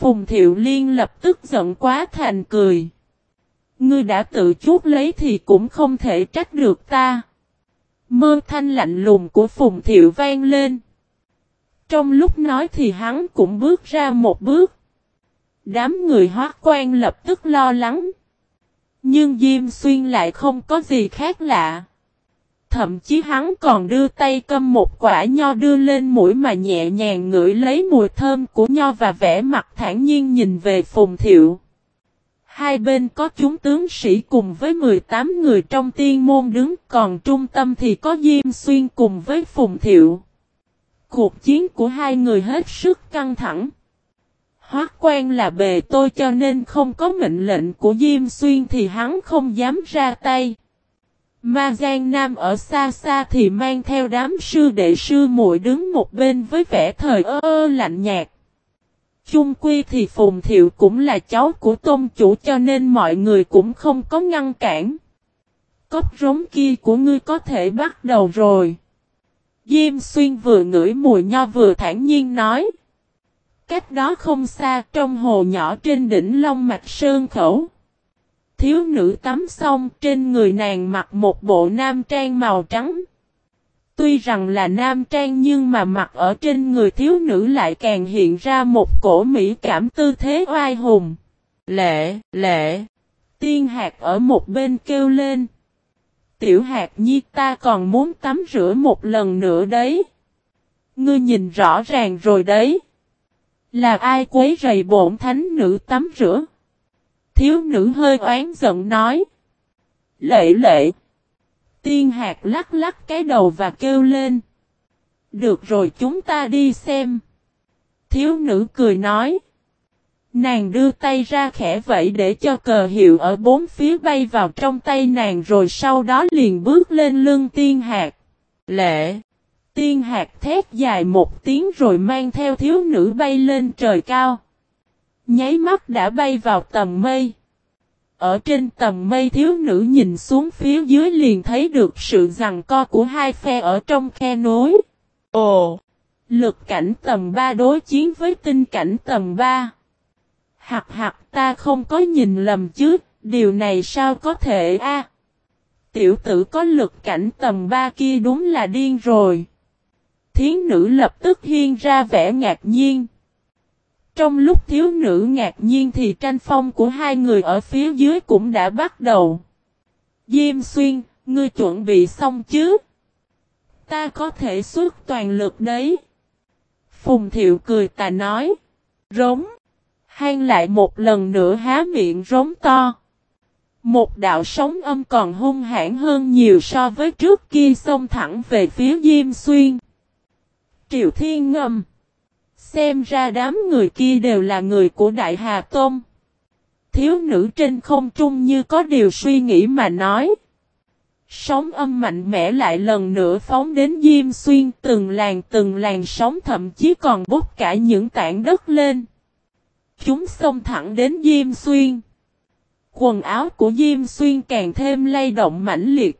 Phùng Thiệu Liên lập tức giận quá thành cười. Ngươi đã tự chuốt lấy thì cũng không thể trách được ta. Mơ thanh lạnh lùng của Phùng Thiệu vang lên. Trong lúc nói thì hắn cũng bước ra một bước. Đám người hóa quan lập tức lo lắng. Nhưng Diêm Xuyên lại không có gì khác lạ. Thậm chí hắn còn đưa tay cầm một quả nho đưa lên mũi mà nhẹ nhàng ngửi lấy mùi thơm của nho và vẽ mặt thản nhiên nhìn về Phùng Thiệu. Hai bên có chúng tướng sĩ cùng với 18 người trong tiên môn đứng, còn trung tâm thì có Diêm Xuyên cùng với Phùng Thiệu. Cuộc chiến của hai người hết sức căng thẳng. Hoác quan là bề tôi cho nên không có mệnh lệnh của Diêm Xuyên thì hắn không dám ra tay. Ma Giang Nam ở xa xa thì mang theo đám sư đệ sư muội đứng một bên với vẻ thời ơ ơ lạnh nhạt. Chung quy thì Phùng Thiệu cũng là cháu của tôn chủ cho nên mọi người cũng không có ngăn cản. Cốc rống kia của ngươi có thể bắt đầu rồi. Diêm xuyên vừa ngửi mùi nho vừa thản nhiên nói. Cách đó không xa, trong hồ nhỏ trên đỉnh Long Mạch Sơn Khẩu. Thiếu nữ tắm xong trên người nàng mặc một bộ nam trang màu trắng. Tuy rằng là nam trang nhưng mà mặc ở trên người thiếu nữ lại càng hiện ra một cổ mỹ cảm tư thế oai hùng. Lệ, lệ. Tiên hạt ở một bên kêu lên. Tiểu hạt nhi ta còn muốn tắm rửa một lần nữa đấy. Ngươi nhìn rõ ràng rồi đấy. Là ai quấy rầy bổn thánh nữ tắm rửa? Thiếu nữ hơi oán giận nói. Lệ lệ. Tiên hạt lắc lắc cái đầu và kêu lên. Được rồi chúng ta đi xem. Thiếu nữ cười nói. Nàng đưa tay ra khẽ vậy để cho cờ hiệu ở bốn phía bay vào trong tay nàng rồi sau đó liền bước lên lưng tiên hạt. Lệ. Tiên hạt thét dài một tiếng rồi mang theo thiếu nữ bay lên trời cao. Nháy mắt đã bay vào tầm mây. Ở trên tầng mây thiếu nữ nhìn xuống phía dưới liền thấy được sự rằng co của hai phe ở trong khe núi. Ồ! Lực cảnh tầm 3 đối chiến với tinh cảnh tầm 3. Hạt hạt ta không có nhìn lầm chứ, điều này sao có thể a? Tiểu tử có lực cảnh tầm 3 kia đúng là điên rồi. Thiến nữ lập tức hiên ra vẻ ngạc nhiên. Trong lúc thiếu nữ ngạc nhiên thì tranh phong của hai người ở phía dưới cũng đã bắt đầu. Diêm xuyên, ngươi chuẩn bị xong chứ? Ta có thể xuất toàn lực đấy. Phùng thiệu cười ta nói. Rống. Hang lại một lần nữa há miệng rống to. Một đạo sóng âm còn hung hãn hơn nhiều so với trước kia xông thẳng về phía Diêm Xuyên. Triều Thiên ngâm. Xem ra đám người kia đều là người của Đại Hà Tôn. Thiếu nữ trên không trung như có điều suy nghĩ mà nói. Sóng âm mạnh mẽ lại lần nữa phóng đến Diêm Xuyên, từng làng từng làng sóng thậm chí còn bốc cả những tảng đất lên. Chúng xông thẳng đến Diêm Xuyên. Quần áo của Diêm Xuyên càng thêm lay động mãnh liệt.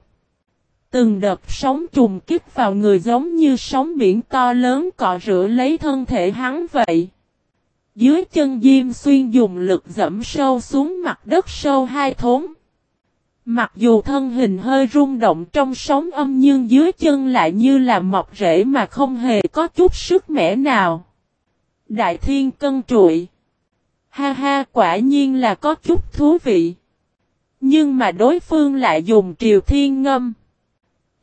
Từng đợt sóng trùng kích vào người giống như sóng biển to lớn cọ rửa lấy thân thể hắn vậy. Dưới chân Diêm Xuyên dùng lực dẫm sâu xuống mặt đất sâu hai thốn. Mặc dù thân hình hơi rung động trong sóng âm nhưng dưới chân lại như là mọc rễ mà không hề có chút sức mẻ nào. Đại thiên cân trụi. Ha ha, quả nhiên là có chút thú vị. Nhưng mà đối phương lại dùng triều thiên ngâm.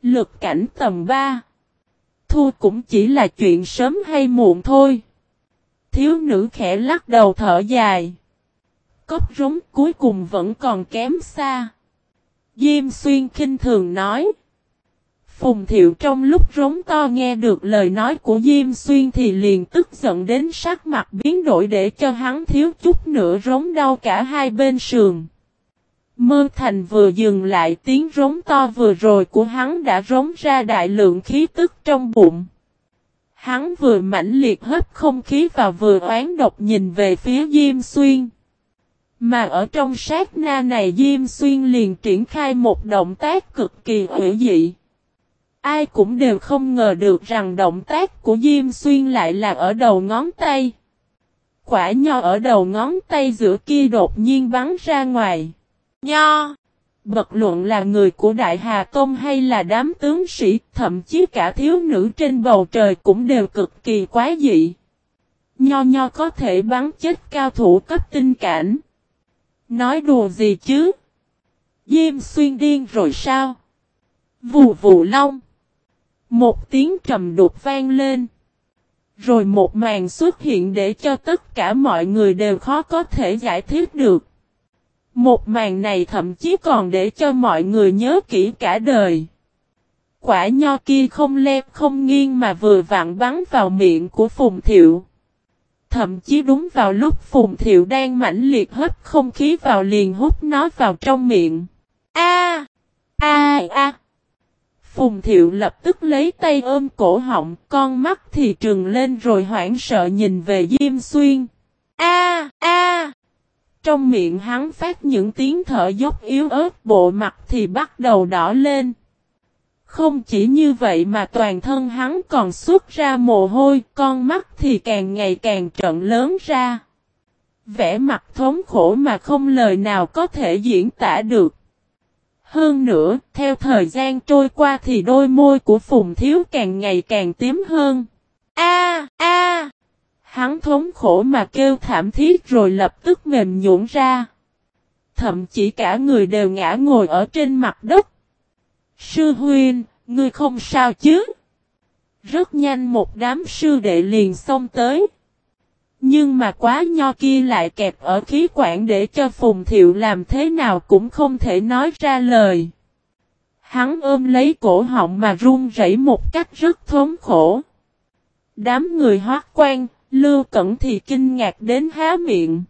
Lực cảnh tầm 3. Thu cũng chỉ là chuyện sớm hay muộn thôi. Thiếu nữ khẽ lắc đầu thở dài. Cốc rống cuối cùng vẫn còn kém xa. Diêm xuyên kinh thường nói. Phùng thiệu trong lúc rống to nghe được lời nói của Diêm Xuyên thì liền tức giận đến sắc mặt biến đổi để cho hắn thiếu chút nữa rống đau cả hai bên sườn. Mơ thành vừa dừng lại, tiếng rống to vừa rồi của hắn đã rống ra đại lượng khí tức trong bụng. Hắn vừa mãnh liệt hấp không khí và vừa oán độc nhìn về phía Diêm Xuyên. Mà ở trong sát na này, Diêm Xuyên liền triển khai một động tác cực kỳ hữu dị. Ai cũng đều không ngờ được rằng động tác của Diêm Xuyên lại là ở đầu ngón tay. Quả nho ở đầu ngón tay giữa kia đột nhiên bắn ra ngoài. Nho! Bật luận là người của Đại Hà Tôn hay là đám tướng sĩ, thậm chí cả thiếu nữ trên bầu trời cũng đều cực kỳ quái dị. Nho nho có thể bắn chết cao thủ cấp tinh cảnh. Nói đùa gì chứ? Diêm xuyên điên rồi sao? Vù vù long. Một tiếng trầm đục vang lên. Rồi một màn xuất hiện để cho tất cả mọi người đều khó có thể giải thích được. Một màn này thậm chí còn để cho mọi người nhớ kỹ cả đời. Quả nho kia không lép không nghiêng mà vừa vặn bắn vào miệng của Phùng Thiệu. Thậm chí đúng vào lúc Phùng Thiệu đang mãnh liệt hấp không khí vào liền hút nó vào trong miệng. A a a Phùng Thiệu lập tức lấy tay ôm cổ họng, con mắt thì trừng lên rồi hoảng sợ nhìn về Diêm Xuyên. A a trong miệng hắn phát những tiếng thở dốc yếu ớt, bộ mặt thì bắt đầu đỏ lên. Không chỉ như vậy mà toàn thân hắn còn xuất ra mồ hôi, con mắt thì càng ngày càng trận lớn ra. Vẽ mặt thống khổ mà không lời nào có thể diễn tả được. Hơn nữa, theo thời gian trôi qua thì đôi môi của Phùng Thiếu càng ngày càng tím hơn. A a Hắn thống khổ mà kêu thảm thiết rồi lập tức mềm nhũn ra. Thậm chí cả người đều ngã ngồi ở trên mặt đất. Sư huyên ngươi không sao chứ? Rất nhanh một đám sư đệ liền xông tới. Nhưng mà quá nho kia lại kẹp ở khí quản để cho Phùng Thiệu làm thế nào cũng không thể nói ra lời. Hắn ôm lấy cổ họng mà run rẩy một cách rất thốn khổ. Đám người hoác quan, lưu cẩn thì kinh ngạc đến há miệng.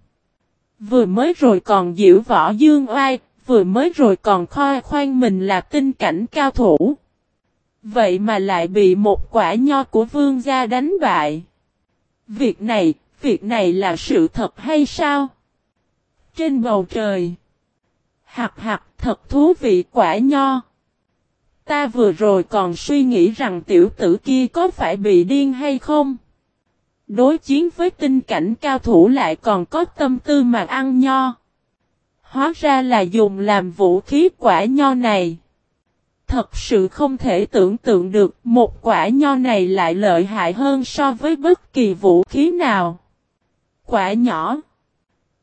Vừa mới rồi còn diễu võ dương oai, vừa mới rồi còn khoe khoan mình là tinh cảnh cao thủ. Vậy mà lại bị một quả nho của vương gia đánh bại. Việc này, việc này là sự thật hay sao? Trên bầu trời. Hạt hạt thật thú vị quả nho. Ta vừa rồi còn suy nghĩ rằng tiểu tử kia có phải bị điên hay không? Đối chiến với tinh cảnh cao thủ lại còn có tâm tư mà ăn nho. Hóa ra là dùng làm vũ khí quả nho này. Thật sự không thể tưởng tượng được một quả nho này lại lợi hại hơn so với bất kỳ vũ khí nào. Quả nhỏ.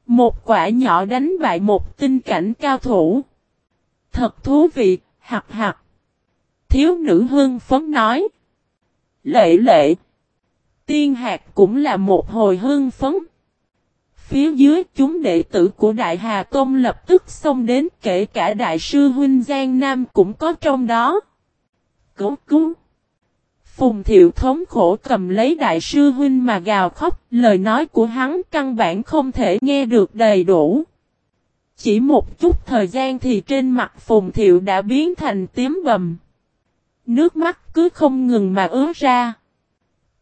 Một quả nhỏ đánh bại một tinh cảnh cao thủ. Thật thú vị, hạt hạt. Thiếu nữ hương phấn nói. Lệ lệ. Tiên hạt cũng là một hồi hương phấn. Phía dưới chúng đệ tử của Đại Hà Tôn lập tức xông đến kể cả Đại sư Huynh Giang Nam cũng có trong đó. Cứu cứu! Phùng Thiệu thống khổ cầm lấy Đại sư Huynh mà gào khóc, lời nói của hắn căn bản không thể nghe được đầy đủ. Chỉ một chút thời gian thì trên mặt Phùng Thiệu đã biến thành tím bầm. Nước mắt cứ không ngừng mà ứa ra.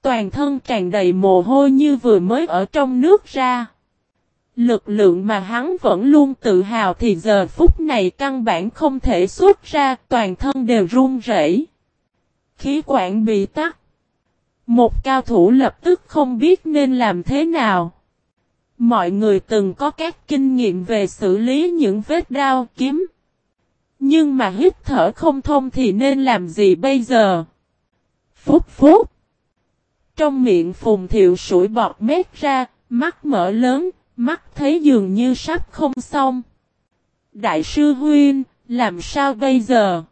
Toàn thân tràn đầy mồ hôi như vừa mới ở trong nước ra. Lực lượng mà hắn vẫn luôn tự hào thì giờ phút này căn bản không thể xuất ra, toàn thân đều run rẩy. Khí quản bị tắt. Một cao thủ lập tức không biết nên làm thế nào. Mọi người từng có các kinh nghiệm về xử lý những vết đau kiếm. Nhưng mà hít thở không thông thì nên làm gì bây giờ? Phúc phúc. Trong miệng phùng thiệu sủi bọt mét ra, mắt mở lớn, Mắt thấy dường như sắp không xong. Đại sư Huyên, làm sao bây giờ?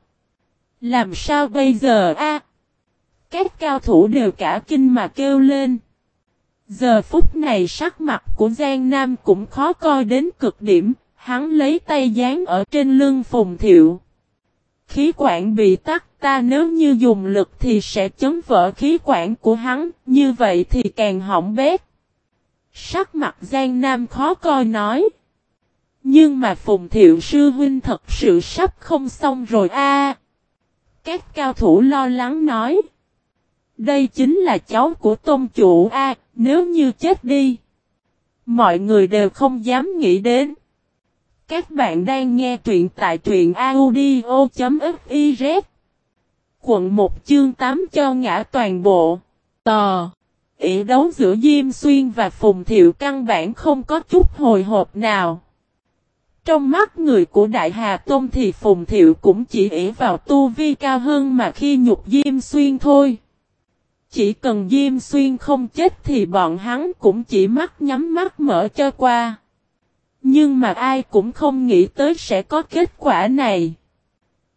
Làm sao bây giờ a? các cao thủ đều cả kinh mà kêu lên. Giờ phút này sắc mặt của Giang Nam cũng khó coi đến cực điểm, hắn lấy tay dán ở trên lưng phùng thiệu. Khí quản bị tắt ta nếu như dùng lực thì sẽ chấn vỡ khí quản của hắn, như vậy thì càng hỏng bét. Sắc mặt Giang Nam khó coi nói. Nhưng mà Phùng Thiệu Sư Huynh thật sự sắp không xong rồi a. Các cao thủ lo lắng nói. Đây chính là cháu của tôn chủ a, nếu như chết đi. Mọi người đều không dám nghĩ đến. Các bạn đang nghe truyện tại truyện audio.fiz Quận 1 chương 8 cho ngã toàn bộ. Tò ỉ đấu giữa Diêm Xuyên và Phùng Thiệu căn bản không có chút hồi hộp nào. Trong mắt người của Đại Hà Tôn thì Phùng Thiệu cũng chỉ ỉ vào tu vi cao hơn mà khi nhục Diêm Xuyên thôi. Chỉ cần Diêm Xuyên không chết thì bọn hắn cũng chỉ mắt nhắm mắt mở cho qua. Nhưng mà ai cũng không nghĩ tới sẽ có kết quả này.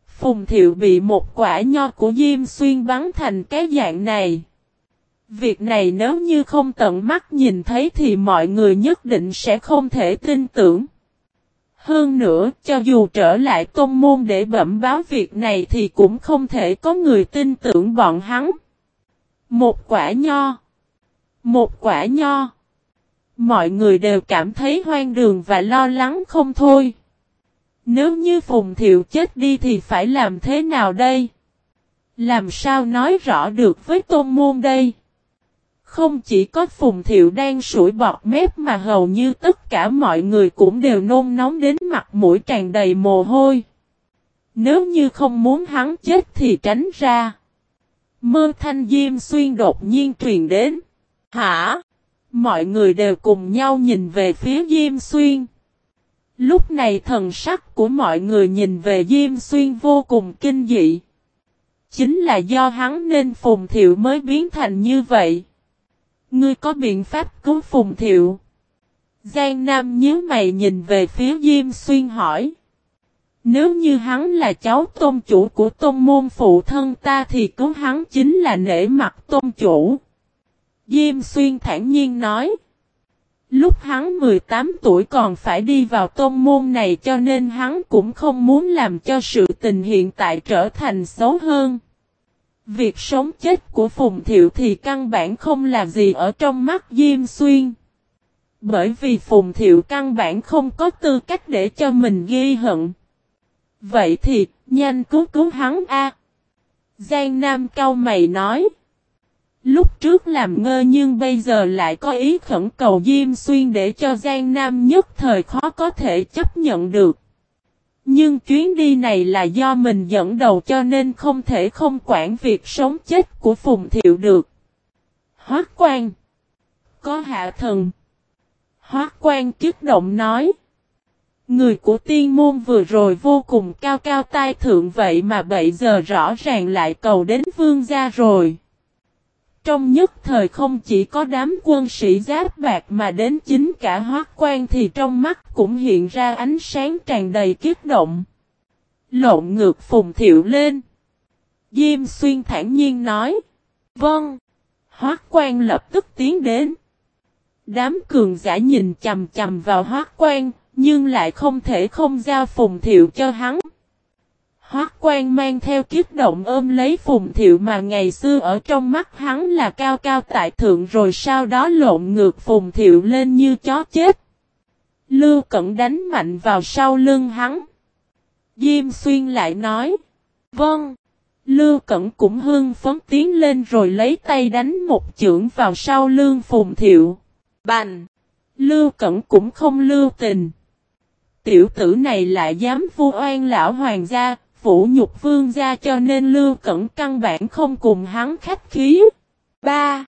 Phùng Thiệu bị một quả nho của Diêm Xuyên bắn thành cái dạng này. Việc này nếu như không tận mắt nhìn thấy thì mọi người nhất định sẽ không thể tin tưởng. Hơn nữa, cho dù trở lại tôn môn để bẩm báo việc này thì cũng không thể có người tin tưởng bọn hắn. Một quả nho. Một quả nho. Mọi người đều cảm thấy hoang đường và lo lắng không thôi. Nếu như Phùng Thiệu chết đi thì phải làm thế nào đây? Làm sao nói rõ được với tôn môn đây? Không chỉ có Phùng Thiệu đang sủi bọt mép mà hầu như tất cả mọi người cũng đều nôn nóng đến mặt mũi tràn đầy mồ hôi. Nếu như không muốn hắn chết thì tránh ra. Mơ thanh diêm xuyên đột nhiên truyền đến. Hả? Mọi người đều cùng nhau nhìn về phía diêm xuyên. Lúc này thần sắc của mọi người nhìn về diêm xuyên vô cùng kinh dị. Chính là do hắn nên phùng thiệu mới biến thành như vậy. Ngươi có biện pháp cứu Phùng Thiệu. Giang Nam nhớ mày nhìn về phía Diêm Xuyên hỏi. Nếu như hắn là cháu tôn chủ của tôn môn phụ thân ta thì cứu hắn chính là nể mặt tôn chủ. Diêm Xuyên thản nhiên nói. Lúc hắn 18 tuổi còn phải đi vào tôn môn này cho nên hắn cũng không muốn làm cho sự tình hiện tại trở thành xấu hơn. Việc sống chết của Phùng Thiệu thì căn bản không là gì ở trong mắt Diêm Xuyên. Bởi vì Phùng Thiệu căn bản không có tư cách để cho mình ghi hận. Vậy thì, nhanh cứu cứu hắn a. Giang Nam cao mày nói. Lúc trước làm ngơ nhưng bây giờ lại có ý khẩn cầu Diêm Xuyên để cho Giang Nam nhất thời khó có thể chấp nhận được. Nhưng chuyến đi này là do mình dẫn đầu cho nên không thể không quản việc sống chết của Phùng Thiệu được. Hoác quan. Có hạ thần. Hoác quan kiếp động nói. Người của tiên môn vừa rồi vô cùng cao cao tai thượng vậy mà bây giờ rõ ràng lại cầu đến vương gia rồi. Trong nhất thời không chỉ có đám quân sĩ giáp bạc mà đến chính cả hoác quan thì trong mắt cũng hiện ra ánh sáng tràn đầy kiếp động. Lộn ngược phùng thiệu lên. Diêm xuyên thản nhiên nói. Vâng. Hoác quan lập tức tiến đến. Đám cường giả nhìn chầm chầm vào hoác quan, nhưng lại không thể không giao phùng thiệu cho hắn. Hoác quan mang theo kiếp động ôm lấy phùng thiệu mà ngày xưa ở trong mắt hắn là cao cao tại thượng rồi sau đó lộn ngược phùng thiệu lên như chó chết. Lưu cẩn đánh mạnh vào sau lưng hắn. Diêm xuyên lại nói. Vâng. Lưu cẩn cũng hương phấn tiến lên rồi lấy tay đánh một chưởng vào sau lưng phùng thiệu. Bành. Lưu cẩn cũng không lưu tình. Tiểu tử này lại dám vu oan lão hoàng gia, vũ nhục vương gia cho nên Lưu Cẩn căn bản không cùng hắn khách khí. 3.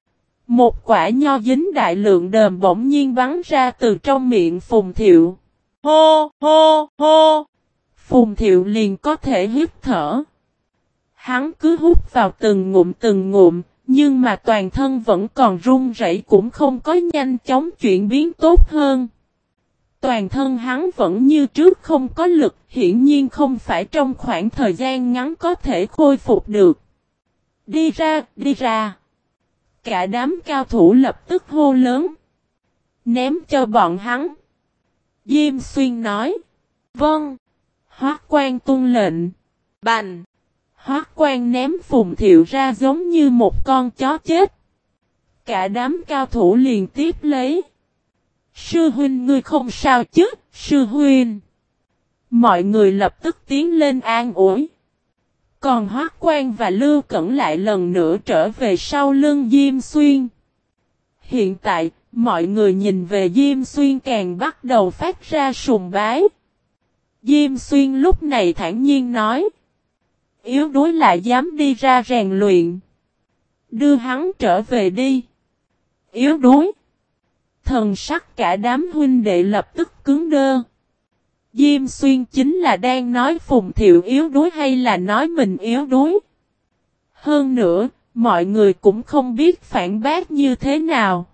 Một quả nho dính đại lượng đờm bỗng nhiên bắn ra từ trong miệng Phùng Thiệu. Hô, hô, hô. Phùng Thiệu liền có thể hít thở. Hắn cứ hút vào từng ngụm từng ngụm, nhưng mà toàn thân vẫn còn run rẩy cũng không có nhanh chóng chuyển biến tốt hơn. Toàn thân hắn vẫn như trước không có lực, hiển nhiên không phải trong khoảng thời gian ngắn có thể khôi phục được. Đi ra, đi ra. Cả đám cao thủ lập tức hô lớn. Ném cho bọn hắn. Diêm xuyên nói. Vâng. Hoác quan tuân lệnh. Bành. Hoác quan ném phùng thiệu ra giống như một con chó chết. Cả đám cao thủ liền tiếp lấy. Sư huynh ngươi không sao chứ, sư huynh. Mọi người lập tức tiến lên an ủi. Còn Hoác Quan và Lưu Cẩn lại lần nữa trở về sau lưng Diêm Xuyên. Hiện tại, mọi người nhìn về Diêm Xuyên càng bắt đầu phát ra sùng bái. Diêm Xuyên lúc này thản nhiên nói. Yếu đuối lại dám đi ra rèn luyện. Đưa hắn trở về đi. Yếu đuối. Thần sắc cả đám huynh đệ lập tức cứng đơ. Diêm xuyên chính là đang nói Phùng Thiệu yếu đuối hay là nói mình yếu đuối. Hơn nữa, mọi người cũng không biết phản bác như thế nào.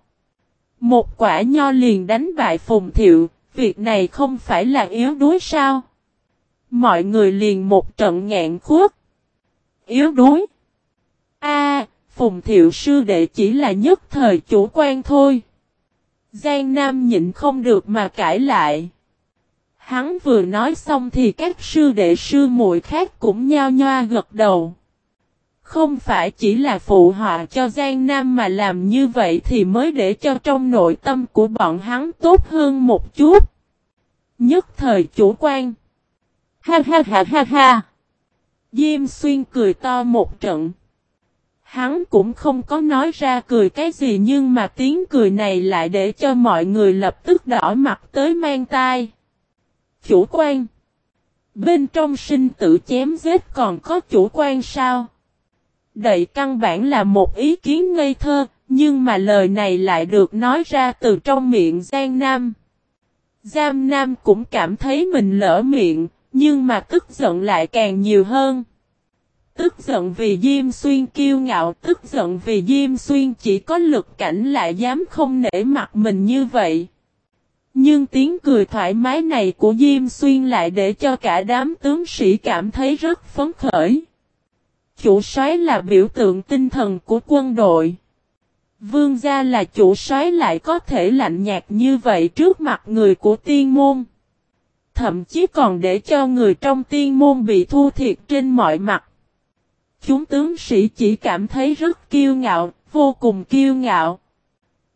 Một quả nho liền đánh bại Phùng Thiệu, việc này không phải là yếu đuối sao? Mọi người liền một trận ngạn khuất. Yếu đuối. A, Phùng Thiệu sư đệ chỉ là nhất thời chủ quan thôi. Giang Nam nhịn không được mà cãi lại. Hắn vừa nói xong thì các sư đệ sư muội khác cũng nhao nhoa gật đầu. Không phải chỉ là phụ họa cho Giang Nam mà làm như vậy thì mới để cho trong nội tâm của bọn hắn tốt hơn một chút. Nhất thời chủ quan. Ha ha ha ha ha. Diêm xuyên cười to một trận. Hắn cũng không có nói ra cười cái gì nhưng mà tiếng cười này lại để cho mọi người lập tức đỏ mặt tới mang tai. Chủ quan. Bên trong sinh tử chém giết còn có chủ quan sao? Đậy căn bản là một ý kiến ngây thơ, nhưng mà lời này lại được nói ra từ trong miệng Giang Nam. Giang Nam cũng cảm thấy mình lỡ miệng, nhưng mà tức giận lại càng nhiều hơn. Tức giận vì Diêm Xuyên kiêu ngạo, tức giận vì Diêm Xuyên chỉ có lực cảnh lại dám không nể mặt mình như vậy. Nhưng tiếng cười thoải mái này của Diêm Xuyên lại để cho cả đám tướng sĩ cảm thấy rất phấn khởi. Chủ soái là biểu tượng tinh thần của quân đội. Vương gia là chủ soái lại có thể lạnh nhạt như vậy trước mặt người của tiên môn. Thậm chí còn để cho người trong tiên môn bị thu thiệt trên mọi mặt. Chúng tướng sĩ chỉ cảm thấy rất kiêu ngạo, vô cùng kiêu ngạo.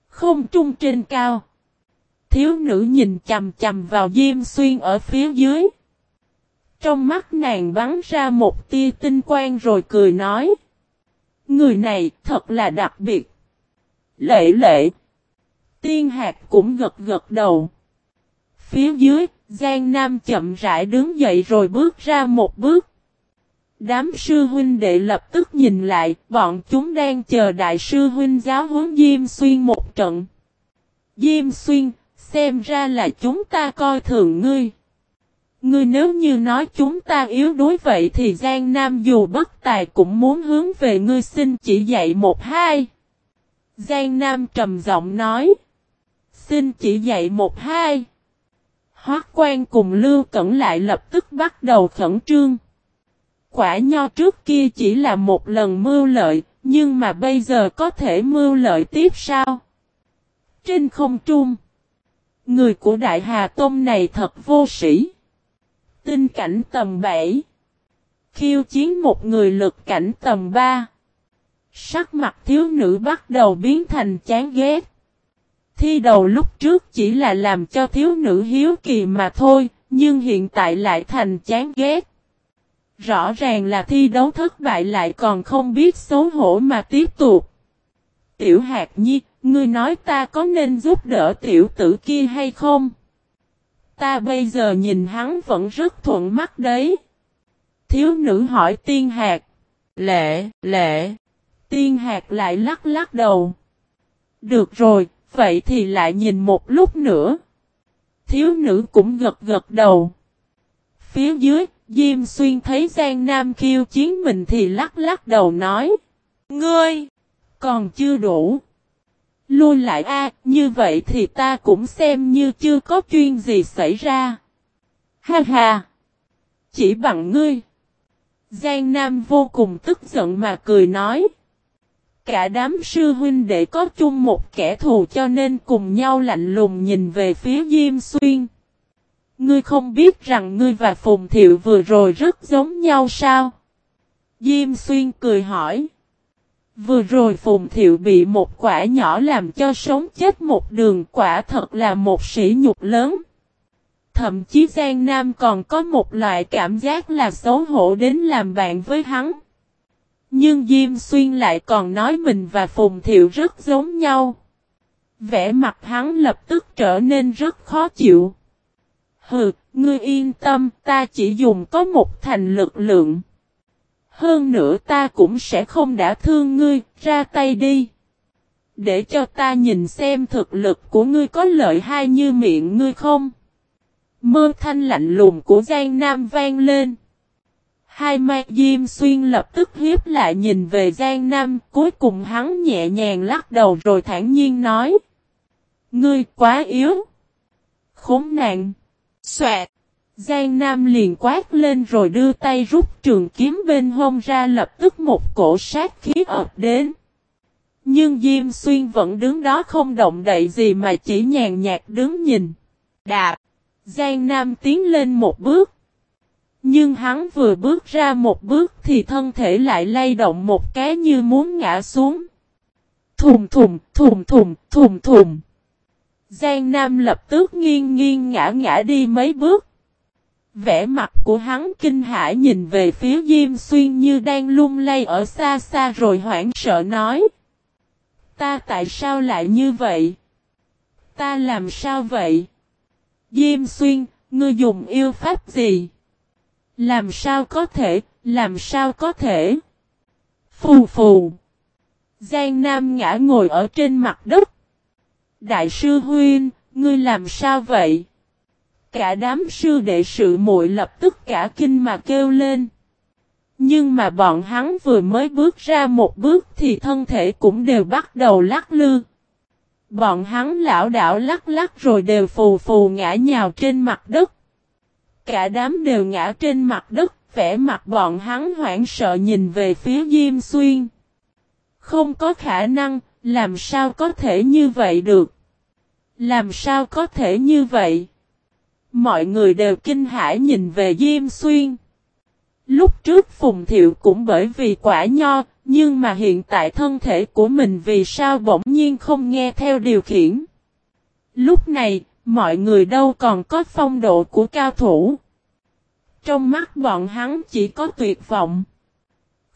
Không trung trên cao. Thiếu nữ nhìn chầm chầm vào Diêm Xuyên ở phía dưới. Trong mắt nàng bắn ra một tia tinh quang rồi cười nói. Người này thật là đặc biệt. Lệ lệ. Tiên hạt cũng gật gật đầu. Phía dưới, Giang Nam chậm rãi đứng dậy rồi bước ra một bước. Đám sư huynh đệ lập tức nhìn lại, bọn chúng đang chờ đại sư huynh giáo huấn Diêm Xuyên một trận. Diêm Xuyên, xem ra là chúng ta coi thường ngươi. Ngươi nếu như nói chúng ta yếu đuối vậy thì Giang Nam dù bất tài cũng muốn hướng về ngươi xin chỉ dạy một hai. Giang Nam trầm giọng nói. Xin chỉ dạy một hai. Hoác quan cùng Lưu Cẩn lại lập tức bắt đầu khẩn trương. Quả nho trước kia chỉ là một lần mưu lợi, nhưng mà bây giờ có thể mưu lợi tiếp sao? Trên không trung, người của Đại Hà Tôn này thật vô sĩ. Tinh cảnh tầm 7. Khiêu chiến một người lực cảnh tầm 3. Sắc mặt thiếu nữ bắt đầu biến thành chán ghét. Thi đầu lúc trước chỉ là làm cho thiếu nữ hiếu kỳ mà thôi, nhưng hiện tại lại thành chán ghét. Rõ ràng là thi đấu thất bại lại còn không biết xấu hổ mà tiếp tục. Tiểu Hạc nhi, ngươi nói ta có nên giúp đỡ tiểu tử kia hay không? Ta bây giờ nhìn hắn vẫn rất thuận mắt đấy. Thiếu nữ hỏi tiên hạt. Lệ, lệ. Tiên hạt lại lắc lắc đầu. Được rồi, vậy thì lại nhìn một lúc nữa. Thiếu nữ cũng gật gật đầu. Phía dưới, Diêm Xuyên thấy Giang Nam khiêu chiến mình thì lắc lắc đầu nói. Ngươi, còn chưa đủ. Lui lại a, như vậy thì ta cũng xem như chưa có chuyện gì xảy ra. Ha ha! Chỉ bằng ngươi. Giang Nam vô cùng tức giận mà cười nói. Cả đám sư huynh đệ có chung một kẻ thù cho nên cùng nhau lạnh lùng nhìn về phía Diêm Xuyên. Ngươi không biết rằng ngươi và Phùng Thiệu vừa rồi rất giống nhau sao? Diêm Xuyên cười hỏi. Vừa rồi Phùng Thiệu bị một quả nhỏ làm cho sống chết một đường quả thật là một sỉ nhục lớn. Thậm chí Giang Nam còn có một loại cảm giác là xấu hổ đến làm bạn với hắn. Nhưng Diêm Xuyên lại còn nói mình và Phùng Thiệu rất giống nhau. Vẻ mặt hắn lập tức trở nên rất khó chịu. Hừ, ngươi yên tâm, ta chỉ dùng có một thành lực lượng. Hơn nữa ta cũng sẽ không đã thương ngươi, ra tay đi. Để cho ta nhìn xem thực lực của ngươi có lợi hay như miệng ngươi không? Mơ thanh lạnh lùng của Giang Nam vang lên. Hai mai Diêm Xuyên lập tức hiếp lại nhìn về Giang Nam, cuối cùng hắn nhẹ nhàng lắc đầu rồi thản nhiên nói. Ngươi quá yếu. Khốn nạn. Xoẹt. Giang Nam liền quát lên rồi đưa tay rút trường kiếm bên hông ra lập tức một cổ sát khí ập đến. Nhưng Diêm Xuyên vẫn đứng đó không động đậy gì mà chỉ nhàn nhạt đứng nhìn. Đạp. Giang Nam tiến lên một bước. Nhưng hắn vừa bước ra một bước thì thân thể lại lay động một cái như muốn ngã xuống. Thùm thùm, thùm thùm, thùm thùm. Giang Nam lập tức nghiêng nghiêng ngã ngã đi mấy bước. Vẻ mặt của hắn kinh hãi nhìn về phía Diêm Xuyên như đang lung lay ở xa xa rồi hoảng sợ nói. Ta tại sao lại như vậy? Ta làm sao vậy? Diêm Xuyên, ngươi dùng yêu pháp gì? Làm sao có thể, làm sao có thể? Phù phù. Giang Nam ngã ngồi ở trên mặt đất. Đại sư Huyên, ngươi làm sao vậy? Cả đám sư đệ sự muội lập tức cả kinh mà kêu lên. Nhưng mà bọn hắn vừa mới bước ra một bước thì thân thể cũng đều bắt đầu lắc lư. Bọn hắn lão đảo lắc lắc rồi đều phù phù ngã nhào trên mặt đất. Cả đám đều ngã trên mặt đất, vẻ mặt bọn hắn hoảng sợ nhìn về phía Diêm Xuyên. Không có khả năng, làm sao có thể như vậy được? Làm sao có thể như vậy? Mọi người đều kinh hãi nhìn về Diêm Xuyên. Lúc trước Phùng Thiệu cũng bởi vì quả nho, nhưng mà hiện tại thân thể của mình vì sao bỗng nhiên không nghe theo điều khiển. Lúc này, mọi người đâu còn có phong độ của cao thủ. Trong mắt bọn hắn chỉ có tuyệt vọng.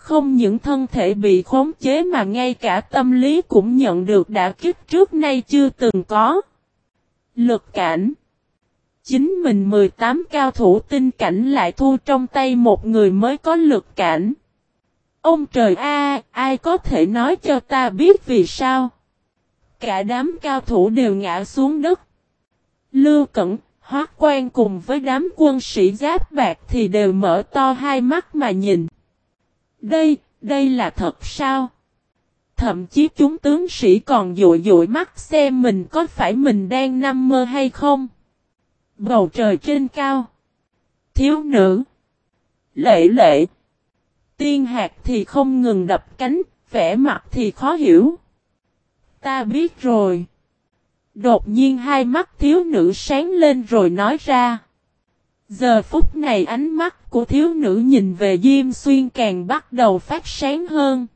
Không những thân thể bị khống chế mà ngay cả tâm lý cũng nhận được đả kích trước nay chưa từng có. Lực cảnh Chính mình 18 cao thủ tinh cảnh lại thu trong tay một người mới có lực cảnh. Ông trời a, ai có thể nói cho ta biết vì sao? Cả đám cao thủ đều ngã xuống đất. Lưu Cẩn, Hoác quan cùng với đám quân sĩ giáp bạc thì đều mở to hai mắt mà nhìn. Đây, đây là thật sao? Thậm chí chúng tướng sĩ còn dụi dụi mắt xem mình có phải mình đang nằm mơ hay không? Bầu trời trên cao. Thiếu nữ. Lệ lệ. Tiên hạt thì không ngừng đập cánh, vẻ mặt thì khó hiểu. Ta biết rồi. Đột nhiên hai mắt thiếu nữ sáng lên rồi nói ra. Giờ phút này ánh mắt của thiếu nữ nhìn về Diêm Xuyên càng bắt đầu phát sáng hơn.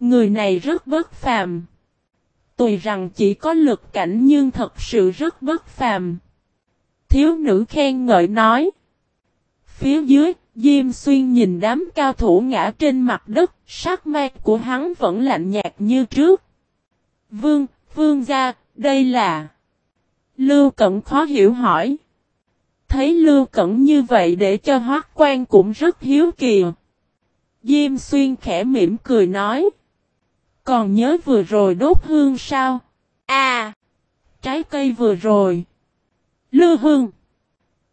Người này rất bất phàm. Tùy rằng chỉ có lực cảnh nhưng thật sự rất bất phàm. Thiếu nữ khen ngợi nói. Phía dưới, Diêm Xuyên nhìn đám cao thủ ngã trên mặt đất, sắc mạc của hắn vẫn lạnh nhạt như trước. Vương, vương gia, đây là... Lưu Cẩn khó hiểu hỏi. Thấy Lưu Cẩn như vậy để cho hoác quan cũng rất hiếu kỳ. Diêm Xuyên khẽ mỉm cười nói. Còn nhớ vừa rồi đốt hương sao? À! Trái cây vừa rồi. Lưu hương.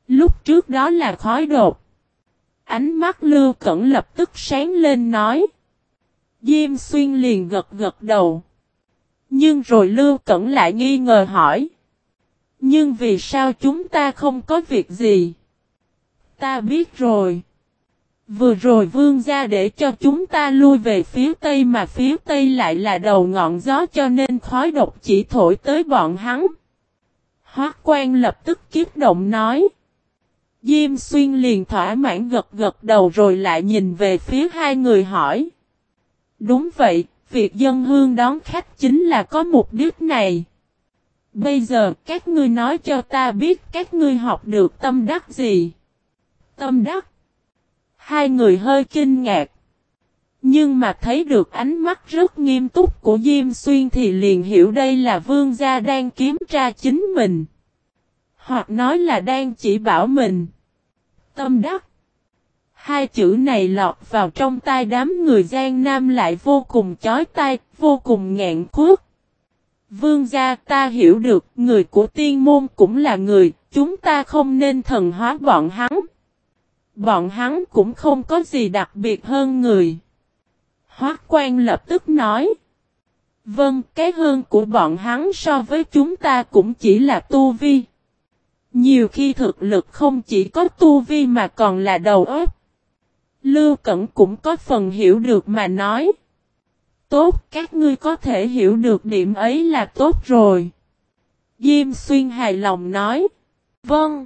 Lúc trước đó là khói đột. Ánh mắt Lưu Cẩn lập tức sáng lên nói. Diêm Xuyên liền gật gật đầu. Nhưng rồi Lưu Cẩn lại nghi ngờ hỏi. Nhưng vì sao chúng ta không có việc gì? Ta biết rồi. Vừa rồi vương gia để cho chúng ta lui về phía tây mà phía tây lại là đầu ngọn gió cho nên khói độc chỉ thổi tới bọn hắn. Hoác quan lập tức kiếp động nói. Diêm xuyên liền thỏa mãn gật gật đầu rồi lại nhìn về phía hai người hỏi. Đúng vậy, việc dân hương đón khách chính là có mục đích này. Bây giờ các ngươi nói cho ta biết các ngươi học được tâm đắc gì. Tâm đắc. Hai người hơi kinh ngạc. Nhưng mà thấy được ánh mắt rất nghiêm túc của Diêm Xuyên thì liền hiểu đây là vương gia đang kiếm tra chính mình. Hoặc nói là đang chỉ bảo mình. Tâm đắc. Hai chữ này lọt vào trong tai đám người Giang Nam lại vô cùng chói tai, vô cùng ngạn khuất. Vương gia ta hiểu được, người của tiên môn cũng là người, chúng ta không nên thần hóa bọn hắn. Bọn hắn cũng không có gì đặc biệt hơn người. Hoác quan lập tức nói. Vâng, cái hơn của bọn hắn so với chúng ta cũng chỉ là tu vi. Nhiều khi thực lực không chỉ có tu vi mà còn là đầu óc. Lưu Cẩn cũng có phần hiểu được mà nói. Tốt, các ngươi có thể hiểu được điểm ấy là tốt rồi. Diêm Xuyên hài lòng nói. Vâng.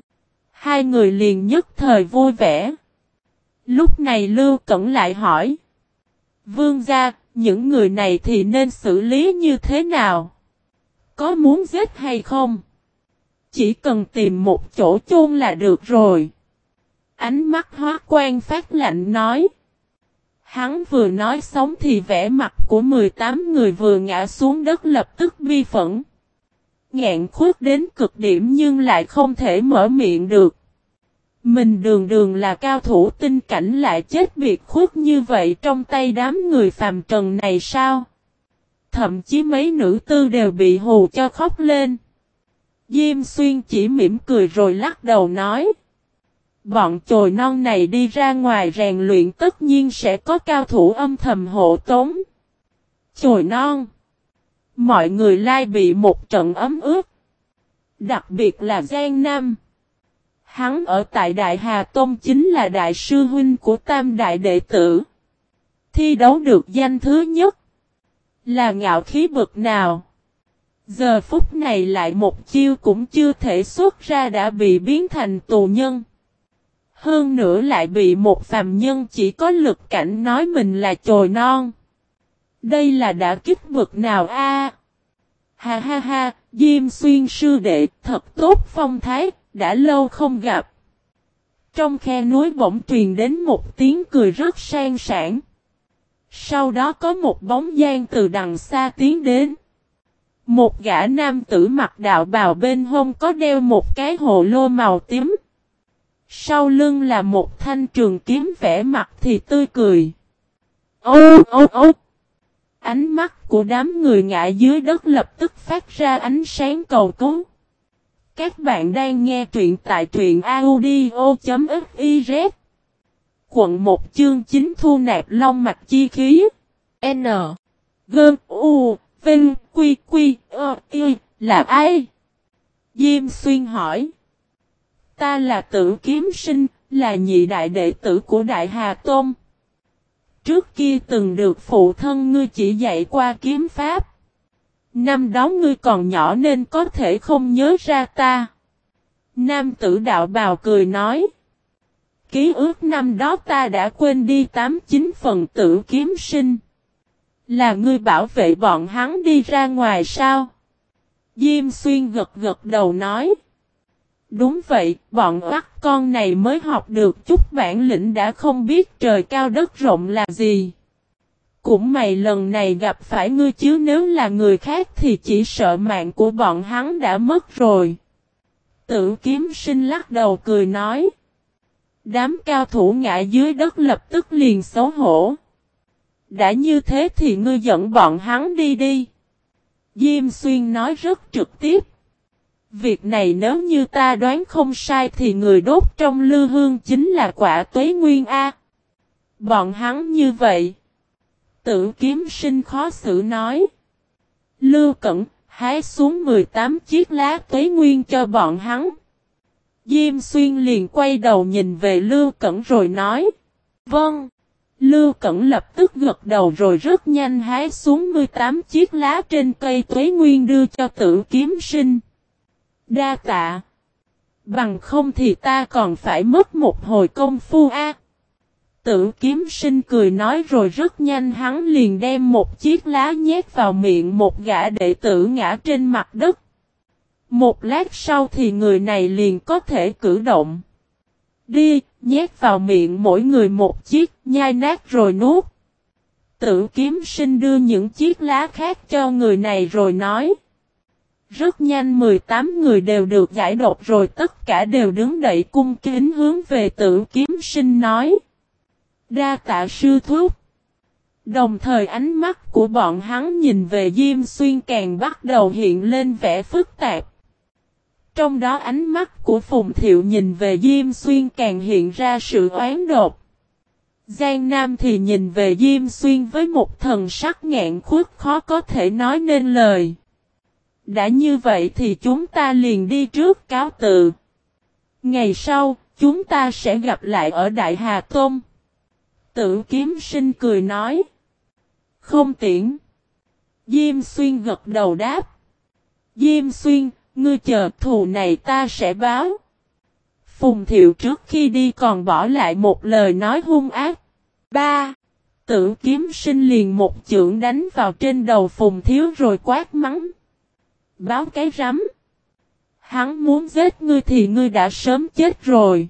Hai người liền nhất thời vui vẻ. Lúc này Lưu Cẩn lại hỏi. Vương gia, những người này thì nên xử lý như thế nào? Có muốn giết hay không? Chỉ cần tìm một chỗ chôn là được rồi. Ánh mắt hóa quan phát lạnh nói. Hắn vừa nói sống thì vẻ mặt của 18 người vừa ngã xuống đất lập tức bi phẫn. Ngạn khuất đến cực điểm nhưng lại không thể mở miệng được. Mình đường đường là cao thủ tinh cảnh lại chết biệt khuất như vậy trong tay đám người phàm trần này sao? Thậm chí mấy nữ tư đều bị hù cho khóc lên. Diêm xuyên chỉ mỉm cười rồi lắc đầu nói. Bọn chồi non này đi ra ngoài rèn luyện tất nhiên sẽ có cao thủ âm thầm hộ tống. Chồi non. Mọi người lai bị một trận ấm ướt. Đặc biệt là Giang Nam. Hắn ở tại Đại Hà Tôn chính là đại sư huynh của tam đại đệ tử. Thi đấu được danh thứ nhất. Là ngạo khí bực nào. Giờ phút này lại một chiêu cũng chưa thể xuất ra đã bị biến thành tù nhân. Hơn nữa lại bị một phàm nhân chỉ có lực cảnh nói mình là chồi non. Đây là đã kích vực nào a? Ha ha ha, Diêm Xuyên sư đệ thật tốt phong thái, đã lâu không gặp. Trong khe núi bỗng truyền đến một tiếng cười rất sang sảng. Sau đó có một bóng dáng từ đằng xa tiến đến. Một gã nam tử mặc đạo bào bên hông có đeo một cái hồ lô màu tím. Sau lưng là một thanh trường kiếm vẽ mặt thì tươi cười. Ô ô ô! Ánh mắt của đám người ngã dưới đất lập tức phát ra ánh sáng cầu cứu. Các bạn đang nghe truyện tại truyện audio.fiz Quận 1 chương 9 thu nạp long mạch chi khí N Gơn U Vinh Quy Quy Ơ Y Là ai? Diêm Xuyên hỏi Ta là tử kiếm sinh, Là nhị đại đệ tử của Đại Hà Tôn Trước kia từng được phụ thân ngươi chỉ dạy qua kiếm pháp Năm đó ngươi còn nhỏ nên có thể không nhớ ra ta. Nam tử đạo bào cười nói. Ký ức năm đó ta đã quên đi tám chín phần tử kiếm sinh. Là ngươi bảo vệ bọn hắn đi ra ngoài sao? Diêm xuyên gật gật đầu nói. Đúng vậy, bọn bắt con này mới học được chút bản lĩnh đã không biết trời cao đất rộng là gì. Cũng mày lần này gặp phải ngươi chứ nếu là người khác thì chỉ sợ mạng của bọn hắn đã mất rồi. Tử kiếm sinh lắc đầu cười nói. Đám cao thủ ngã dưới đất lập tức liền xấu hổ. Đã như thế thì ngươi dẫn bọn hắn đi đi. Diêm xuyên nói rất trực tiếp. Việc này nếu như ta đoán không sai thì người đốt trong lư hương chính là quả tuế nguyên A. Bọn hắn như vậy. Tử kiếm sinh khó xử nói. Lưu Cẩn, hái xuống 18 chiếc lá tuế nguyên cho bọn hắn. Diêm xuyên liền quay đầu nhìn về Lưu Cẩn rồi nói. Vâng. Lưu Cẩn lập tức gật đầu rồi rất nhanh hái xuống 18 chiếc lá trên cây tuế nguyên đưa cho tử kiếm sinh. Đa tạ. Bằng không thì ta còn phải mất một hồi công phu a. Tử kiếm sinh cười nói rồi rất nhanh hắn liền đem một chiếc lá nhét vào miệng một gã đệ tử ngã trên mặt đất. Một lát sau thì người này liền có thể cử động. Đi, nhét vào miệng mỗi người một chiếc, nhai nát rồi nuốt. Tử kiếm sinh đưa những chiếc lá khác cho người này rồi nói. Rất nhanh 18 người đều được giải độc rồi, tất cả đều đứng đậy cung kính hướng về tử kiếm sinh nói. Đa tạ sư thúc. Đồng thời ánh mắt của bọn hắn nhìn về Diêm Xuyên càng bắt đầu hiện lên vẻ phức tạp. Trong đó ánh mắt của Phùng Thiệu nhìn về Diêm Xuyên càng hiện ra sự oán đột. Giang Nam thì nhìn về Diêm Xuyên với một thần sắc ngạn khuất khó có thể nói nên lời. Đã như vậy thì chúng ta liền đi trước cáo tự. Ngày sau, chúng ta sẽ gặp lại ở Đại Hà Tôn. Tử kiếm sinh cười nói. Không tiễn. Diêm xuyên gật đầu đáp. Diêm xuyên, ngươi chờ thù này ta sẽ báo. Phùng thiệu trước khi đi còn bỏ lại một lời nói hung ác. Ba. Tử kiếm sinh liền một chưởng đánh vào trên đầu phùng thiếu rồi quát mắng. Báo cái rắm. Hắn muốn giết ngươi thì ngươi đã sớm chết rồi.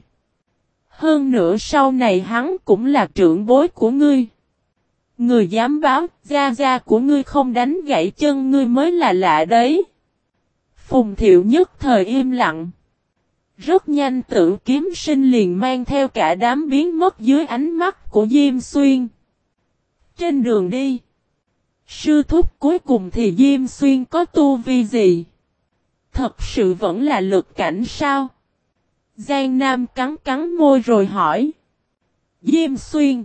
Hơn nữa sau này hắn cũng là trưởng bối của ngươi. Người dám báo, gia gia của ngươi không đánh gãy chân ngươi mới là lạ đấy. Phùng thiệu nhất thời im lặng. Rất nhanh tự kiếm sinh liền mang theo cả đám biến mất dưới ánh mắt của Diêm Xuyên. Trên đường đi. Sư thúc cuối cùng thì Diêm Xuyên có tu vi gì? Thật sự vẫn là lực cảnh sao? Giang Nam cắn cắn môi rồi hỏi. Diêm Xuyên.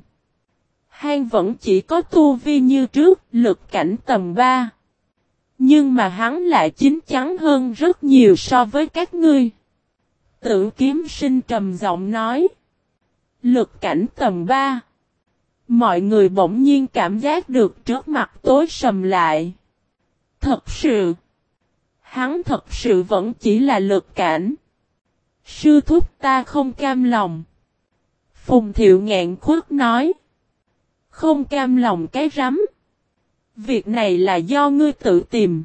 Hang vẫn chỉ có tu vi như trước, lực cảnh tầm 3. Nhưng mà hắn lại chín chắn hơn rất nhiều so với các ngươi. Tử kiếm sinh trầm giọng nói. Lực cảnh tầm 3. Mọi người bỗng nhiên cảm giác được trước mặt tối sầm lại. Thật sự. Hắn thật sự vẫn chỉ là lực cảnh. Sư thúc ta không cam lòng. Phùng thiệu ngạn khuất nói. Không cam lòng cái rắm. Việc này là do ngươi tự tìm.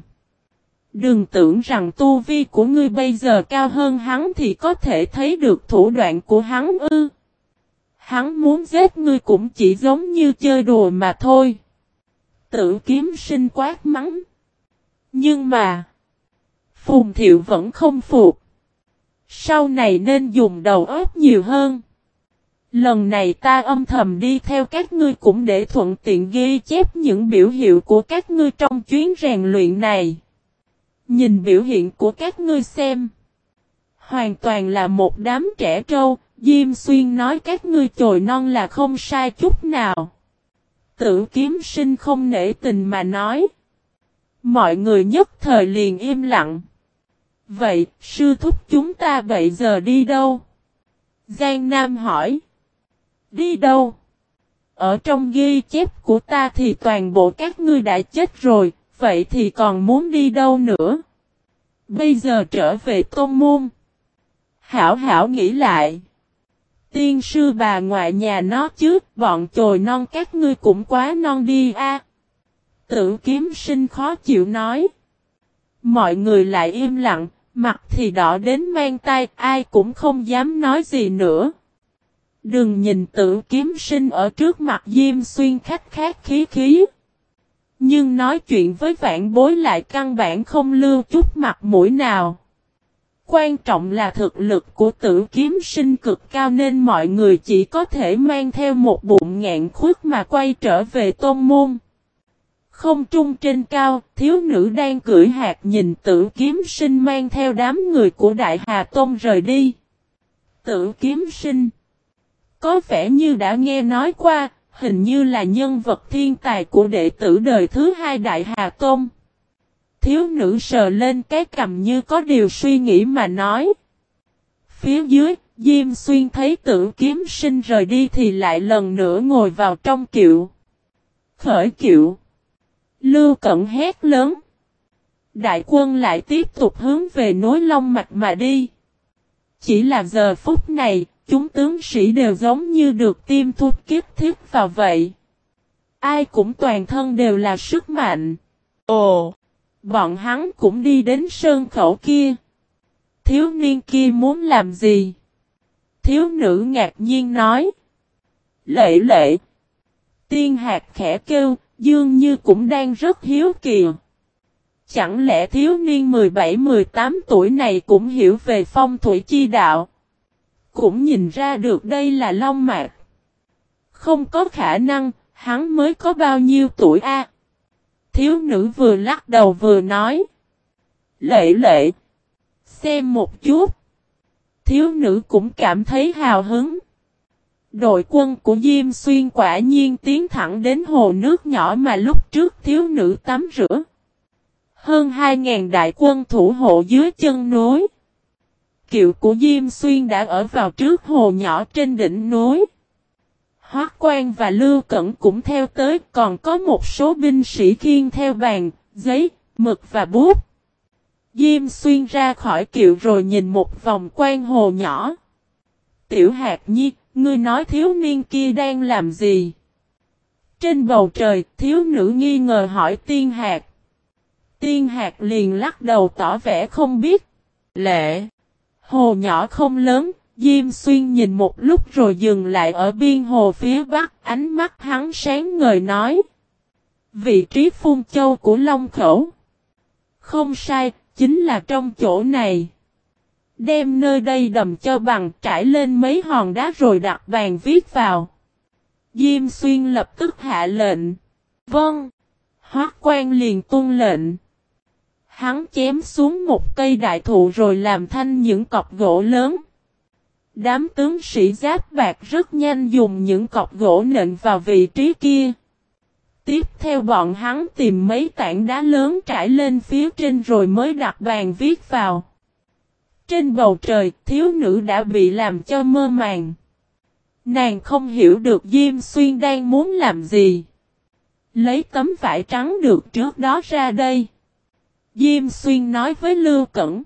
Đừng tưởng rằng tu vi của ngươi bây giờ cao hơn hắn thì có thể thấy được thủ đoạn của hắn ư. Hắn muốn giết ngươi cũng chỉ giống như chơi đùa mà thôi. Tự kiếm sinh quát mắng. Nhưng mà. Phùng thiệu vẫn không phục. Sau này nên dùng đầu óc nhiều hơn. Lần này ta âm thầm đi theo các ngươi cũng để thuận tiện ghi chép những biểu hiệu của các ngươi trong chuyến rèn luyện này. Nhìn biểu hiện của các ngươi xem. Hoàn toàn là một đám trẻ trâu, Diêm Xuyên nói các ngươi chồi non là không sai chút nào. Tử kiếm sinh không nể tình mà nói. Mọi người nhất thời liền im lặng. Vậy, sư thúc chúng ta bây giờ đi đâu? Giang Nam hỏi. Đi đâu? Ở trong ghi chép của ta thì toàn bộ các ngươi đã chết rồi, vậy thì còn muốn đi đâu nữa? Bây giờ trở về tôn môn. Hảo hảo nghĩ lại. Tiên sư bà ngoại nhà nó chứ, bọn chồi non các ngươi cũng quá non đi a. Tử kiếm sinh khó chịu nói. Mọi người lại im lặng, mặt thì đỏ đến mang tay, ai cũng không dám nói gì nữa. Đừng nhìn tử kiếm sinh ở trước mặt Diêm Xuyên khách khát khí khí. Nhưng nói chuyện với vạn bối lại căn bản không lưu chút mặt mũi nào. Quan trọng là thực lực của tử kiếm sinh cực cao nên mọi người chỉ có thể mang theo một bụng ngạn khuất mà quay trở về tôn môn. Không trung trên cao, thiếu nữ đang cưỡi hạt nhìn tử kiếm sinh mang theo đám người của Đại Hà Tôn rời đi. Tử kiếm sinh Có vẻ như đã nghe nói qua, hình như là nhân vật thiên tài của đệ tử đời thứ hai Đại Hà Tôn. Thiếu nữ sờ lên cái cầm như có điều suy nghĩ mà nói. Phía dưới, Diêm Xuyên thấy tử kiếm sinh rời đi thì lại lần nữa ngồi vào trong kiệu. Khởi kiệu. Lưu cận hét lớn. Đại quân lại tiếp tục hướng về nối Long Mạch mà đi. Chỉ là giờ phút này, chúng tướng sĩ đều giống như được tiêm thuốc kiếp thiết vào vậy. Ai cũng toàn thân đều là sức mạnh. Ồ! Bọn hắn cũng đi đến sơn khẩu kia. Thiếu niên kia muốn làm gì? Thiếu nữ ngạc nhiên nói. Lệ lệ! Tiên hạt khẽ kêu, Dương Như cũng đang rất hiếu kỳ. Chẳng lẽ thiếu niên 17-18 tuổi này cũng hiểu về phong thủy chi đạo? Cũng nhìn ra được đây là long mạc. Không có khả năng, hắn mới có bao nhiêu tuổi a? Thiếu nữ vừa lắc đầu vừa nói. Lệ lệ. Xem một chút. Thiếu nữ cũng cảm thấy hào hứng. Đội quân của Diêm Xuyên quả nhiên tiến thẳng đến hồ nước nhỏ mà lúc trước thiếu nữ tắm rửa. Hơn 2.000 đại quân thủ hộ dưới chân núi. Kiệu của Diêm Xuyên đã ở vào trước hồ nhỏ trên đỉnh núi. Hoác quan và Lưu Cẩn cũng theo tới còn có một số binh sĩ khiên theo bàn, giấy, mực và bút. Diêm Xuyên ra khỏi kiệu rồi nhìn một vòng quan hồ nhỏ. Tiểu Hạc nhi, ngươi nói thiếu niên kia đang làm gì? Trên bầu trời, thiếu nữ nghi ngờ hỏi tiên hạt. Tiên hạt liền lắc đầu tỏ vẻ không biết. Lệ. Hồ nhỏ không lớn, Diêm Xuyên nhìn một lúc rồi dừng lại ở biên hồ phía bắc, ánh mắt hắn sáng ngời nói. Vị trí phun châu của Long Khẩu. Không sai, chính là trong chỗ này. Đem nơi đây đầm cho bằng trải lên mấy hòn đá rồi đặt bàn viết vào. Diêm Xuyên lập tức hạ lệnh. Vâng. Hoác quan liền tuân lệnh. Hắn chém xuống một cây đại thụ rồi làm thanh những cọc gỗ lớn. Đám tướng sĩ giáp bạc rất nhanh dùng những cọc gỗ nện vào vị trí kia. Tiếp theo bọn hắn tìm mấy tảng đá lớn trải lên phía trên rồi mới đặt bàn viết vào. Trên bầu trời, thiếu nữ đã bị làm cho mơ màng. Nàng không hiểu được Diêm Xuyên đang muốn làm gì. Lấy tấm vải trắng được trước đó ra đây. Diêm Xuyên nói với Lưu Cẩn.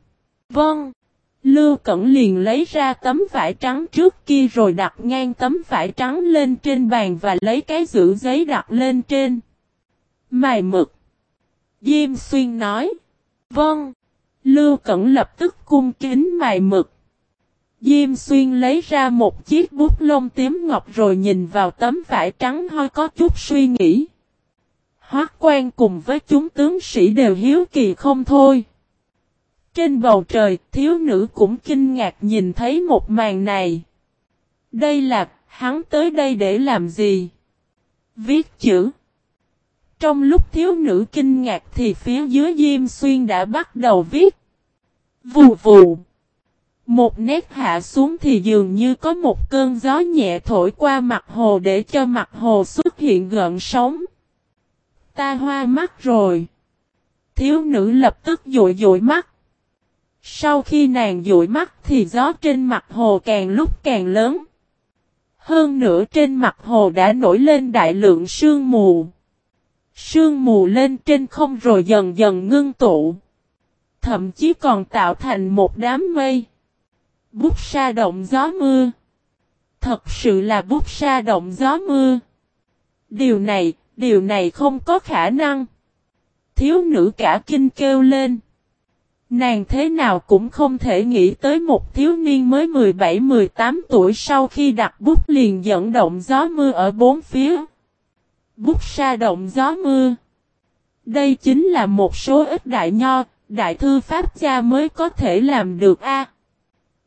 Vâng. Lưu Cẩn liền lấy ra tấm vải trắng trước kia rồi đặt ngang tấm vải trắng lên trên bàn và lấy cái giữ giấy đặt lên trên. Mài mực. Diêm Xuyên nói. Vâng. Lưu Cẩn lập tức cung kính mài mực. Diêm Xuyên lấy ra một chiếc bút lông tím ngọc rồi nhìn vào tấm vải trắng hơi có chút suy nghĩ. Hoác quan cùng với chúng tướng sĩ đều hiếu kỳ không thôi. Trên bầu trời, thiếu nữ cũng kinh ngạc nhìn thấy một màn này. Đây là, hắn tới đây để làm gì? Viết chữ. Trong lúc thiếu nữ kinh ngạc thì phía dưới Diêm Xuyên đã bắt đầu viết. Vù vù. Một nét hạ xuống thì dường như có một cơn gió nhẹ thổi qua mặt hồ để cho mặt hồ xuất hiện gợn sóng. Ta hoa mắt rồi. Thiếu nữ lập tức dụi dụi mắt. Sau khi nàng dụi mắt thì gió trên mặt hồ càng lúc càng lớn. Hơn nữa trên mặt hồ đã nổi lên đại lượng sương mù. Sương mù lên trên không rồi dần dần ngưng tụ. Thậm chí còn tạo thành một đám mây. Bút sa động gió mưa. Thật sự là bút sa động gió mưa. Điều này, điều này không có khả năng. Thiếu nữ cả kinh kêu lên. Nàng thế nào cũng không thể nghĩ tới một thiếu niên mới 17-18 tuổi sau khi đặt bút liền dẫn động gió mưa ở bốn phía. Bút sa động gió mưa. Đây chính là một số ít đại nho, đại thư pháp gia mới có thể làm được a.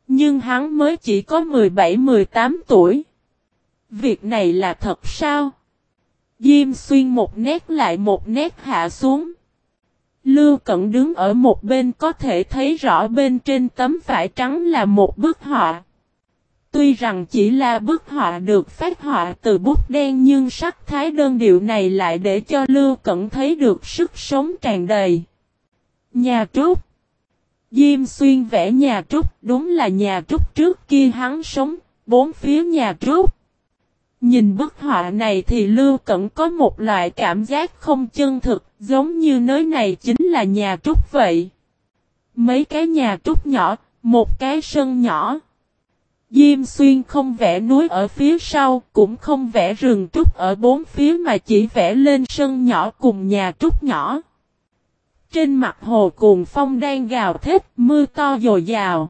Nhưng hắn mới chỉ có 17-18 tuổi. Việc này là thật sao? Diêm xuyên một nét lại một nét hạ xuống. Lưu Cẩn đứng ở một bên có thể thấy rõ bên trên tấm vải trắng là một bức họa. Tuy rằng chỉ là bức họa được phát họa từ bút đen nhưng sắc thái đơn điệu này lại để cho Lưu Cẩn thấy được sức sống tràn đầy. Nhà trúc Diêm xuyên vẽ nhà trúc đúng là nhà trúc trước kia hắn sống, bốn phía nhà trúc. Nhìn bức họa này thì Lưu Cẩn có một loại cảm giác không chân thực, giống như nơi này chính là nhà trúc vậy. Mấy cái nhà trúc nhỏ, một cái sân nhỏ. Diêm xuyên không vẽ núi ở phía sau, cũng không vẽ rừng trúc ở bốn phía mà chỉ vẽ lên sân nhỏ cùng nhà trúc nhỏ. Trên mặt hồ cuồng phong đang gào thét, mưa to dồi dào.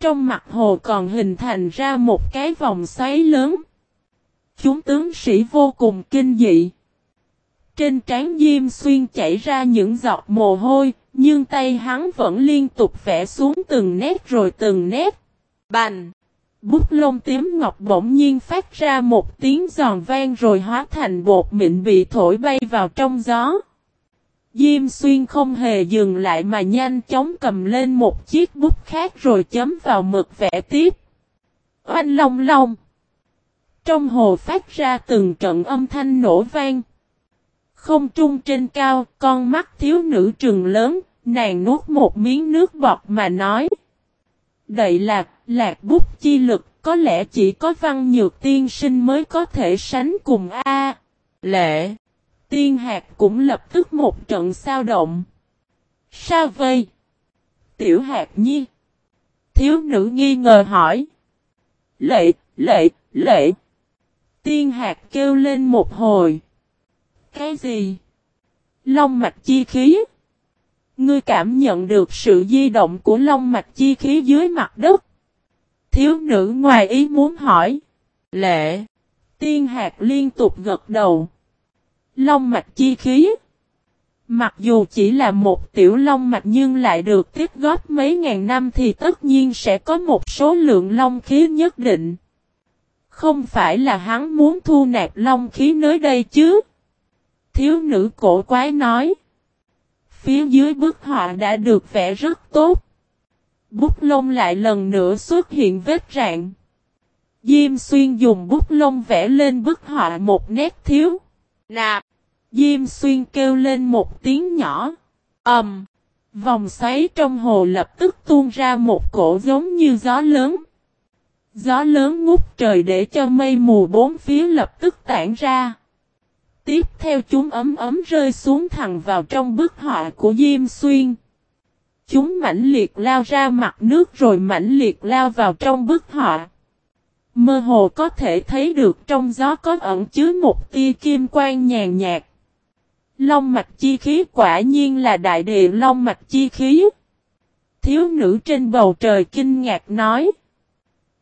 Trong mặt hồ còn hình thành ra một cái vòng xoáy lớn. Chúng tướng sĩ vô cùng kinh dị. Trên trán Diêm Xuyên chảy ra những giọt mồ hôi, nhưng tay hắn vẫn liên tục vẽ xuống từng nét rồi từng nét. Bành! Bút lông tím ngọc bỗng nhiên phát ra một tiếng giòn vang rồi hóa thành bột mịn bị thổi bay vào trong gió. Diêm xuyên không hề dừng lại mà nhanh chóng cầm lên một chiếc bút khác rồi chấm vào mực vẽ tiếp. Oanh long long. Trong hồ phát ra từng trận âm thanh nổ vang. Không trung trên cao, con mắt thiếu nữ trường lớn, nàng nuốt một miếng nước bọt mà nói. Đậy lạc, lạc bút chi lực, có lẽ chỉ có văn nhược tiên sinh mới có thể sánh cùng A. Lệ. Tiên hạt cũng lập tức một trận sao động. Sao vây? Tiểu hạt nhi. Thiếu nữ nghi ngờ hỏi. Lệ, lệ, lệ. Tiên hạt kêu lên một hồi. Cái gì? Long mạch chi khí. Ngươi cảm nhận được sự di động của long mạch chi khí dưới mặt đất. Thiếu nữ ngoài ý muốn hỏi. Lệ. Tiên hạt liên tục gật đầu. Long mạch chi khí. Mặc dù chỉ là một tiểu long mạch nhưng lại được tiếp góp mấy ngàn năm thì tất nhiên sẽ có một số lượng long khí nhất định. Không phải là hắn muốn thu nạp long khí nơi đây chứ. Thiếu nữ cổ quái nói. Phía dưới bức họa đã được vẽ rất tốt. Bút lông lại lần nữa xuất hiện vết rạn. Diêm xuyên dùng bút lông vẽ lên bức họa một nét thiếu. Nạp. Diêm xuyên kêu lên một tiếng nhỏ. ầm. Um, vòng xoáy trong hồ lập tức tuôn ra một cổ giống như gió lớn. Gió lớn ngút trời để cho mây mù bốn phía lập tức tản ra. Tiếp theo chúng ấm ấm rơi xuống thẳng vào trong bức họa của Diêm Xuyên. Chúng mãnh liệt lao ra mặt nước rồi mãnh liệt lao vào trong bức họa. Mơ hồ có thể thấy được trong gió có ẩn chứa một tia kim quang nhàn nhạt. Long mạch chi khí quả nhiên là đại địa long mạch chi khí. Thiếu nữ trên bầu trời kinh ngạc nói.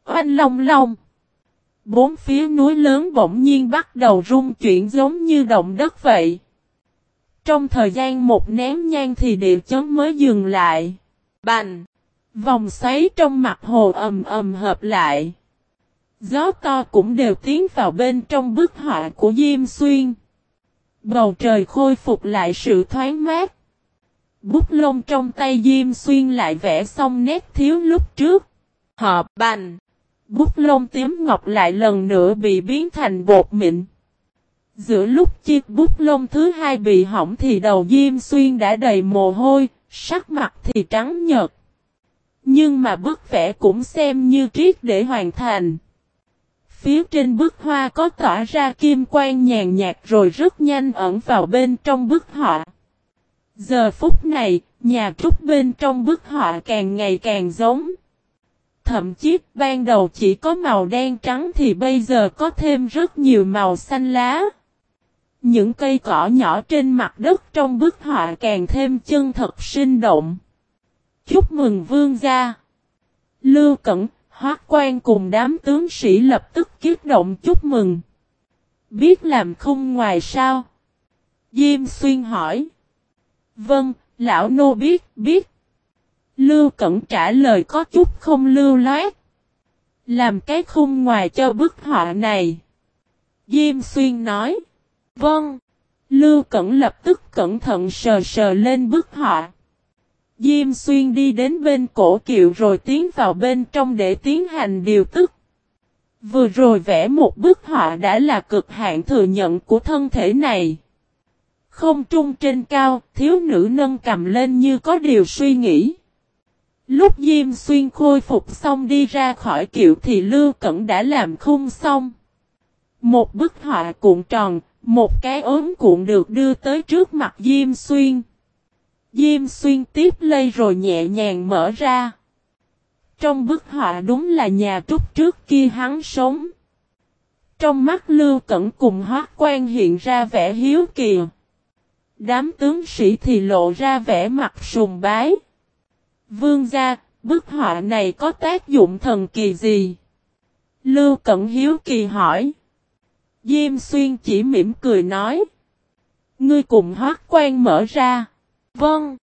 Oanh long long. Bốn phía núi lớn bỗng nhiên bắt đầu rung chuyển giống như động đất vậy. Trong thời gian một ném nhang thì địa chấn mới dừng lại. Bành! Vòng xoáy trong mặt hồ ầm ầm hợp lại. Gió to cũng đều tiến vào bên trong bức họa của Diêm Xuyên. Bầu trời khôi phục lại sự thoáng mát. Bút lông trong tay Diêm Xuyên lại vẽ xong nét thiếu lúc trước. Hợp bành! Bút lông tím ngọc lại lần nữa bị biến thành bột mịn. Giữa lúc chiếc bút lông thứ hai bị hỏng thì đầu Diêm Xuyên đã đầy mồ hôi, sắc mặt thì trắng nhợt. Nhưng mà bức vẽ cũng xem như triết để hoàn thành. Phía trên bức hoa có tỏa ra kim quang nhàn nhạt rồi rất nhanh ẩn vào bên trong bức họa. Giờ phút này, nhà trúc bên trong bức họa càng ngày càng giống. Thậm chí ban đầu chỉ có màu đen trắng thì bây giờ có thêm rất nhiều màu xanh lá. Những cây cỏ nhỏ trên mặt đất trong bức họa càng thêm chân thật sinh động. Chúc mừng vương gia. Lưu Cẩn, Hoác quan cùng đám tướng sĩ lập tức kiếp động chúc mừng. Biết làm không ngoài sao? Diêm xuyên hỏi. Vâng, lão nô biết, biết. Lưu Cẩn trả lời có chút không lưu loát. Làm cái khung ngoài cho bức họa này. Diêm Xuyên nói. Vâng. Lưu Cẩn lập tức cẩn thận sờ sờ lên bức họa. Diêm Xuyên đi đến bên cổ kiệu rồi tiến vào bên trong để tiến hành điều tức. Vừa rồi vẽ một bức họa đã là cực hạn thừa nhận của thân thể này. Không trung trên cao, thiếu nữ nâng cầm lên như có điều suy nghĩ. Lúc Diêm Xuyên khôi phục xong đi ra khỏi kiệu thì Lưu Cẩn đã làm khung xong. Một bức họa cuộn tròn, một cái ốm cuộn được đưa tới trước mặt Diêm Xuyên. Diêm Xuyên tiếp lây rồi nhẹ nhàng mở ra. Trong bức họa đúng là nhà trúc trước kia hắn sống. Trong mắt Lưu Cẩn cùng hóa quan hiện ra vẻ hiếu kỳ. Đám tướng sĩ thì lộ ra vẻ mặt sùng bái. Vương gia, bức họa này có tác dụng thần kỳ gì? Lưu Cẩn Hiếu Kỳ hỏi. Diêm Xuyên chỉ mỉm cười nói. Ngươi cùng hoác quan mở ra. Vâng.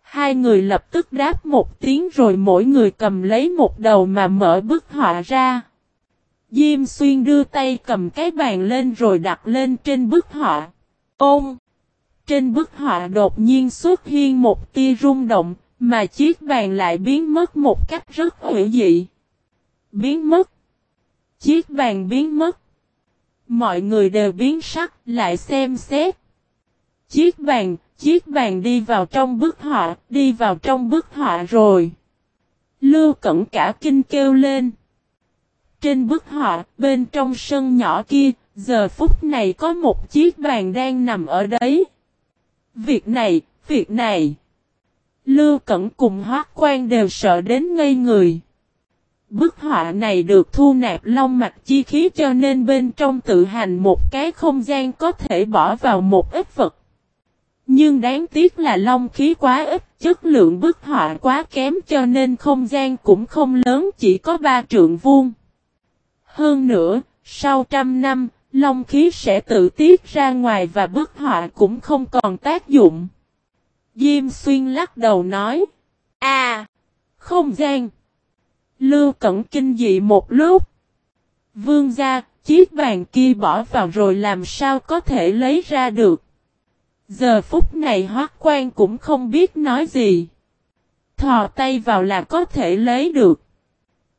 Hai người lập tức đáp một tiếng rồi mỗi người cầm lấy một đầu mà mở bức họa ra. Diêm xuyên đưa tay cầm cái bàn lên rồi đặt lên trên bức họa. Ôm! Trên bức họa đột nhiên xuất hiện một tia rung động, mà chiếc bàn lại biến mất một cách rất hữu dị. Biến mất! Chiếc bàn biến mất. Mọi người đều biến sắc, lại xem xét. Chiếc bàn, chiếc bàn đi vào trong bức họa, đi vào trong bức họa rồi. Lưu Cẩn cả kinh kêu lên. Trên bức họa, bên trong sân nhỏ kia, giờ phút này có một chiếc bàn đang nằm ở đấy. Việc này, việc này. Lưu Cẩn cùng Hoác Quan đều sợ đến ngây người. Bức họa này được thu nạp long mạch chi khí cho nên bên trong tự hành một cái không gian có thể bỏ vào một ít vật. Nhưng đáng tiếc là long khí quá ít, chất lượng bức họa quá kém cho nên không gian cũng không lớn chỉ có ba trượng vuông. Hơn nữa, sau trăm năm, long khí sẽ tự tiết ra ngoài và bức họa cũng không còn tác dụng. Diêm xuyên lắc đầu nói, À, không gian. Lưu Cẩn kinh dị một lúc. Vương gia, chiếc bàn kia bỏ vào rồi làm sao có thể lấy ra được. Giờ phút này hoác quan cũng không biết nói gì. Thò tay vào là có thể lấy được.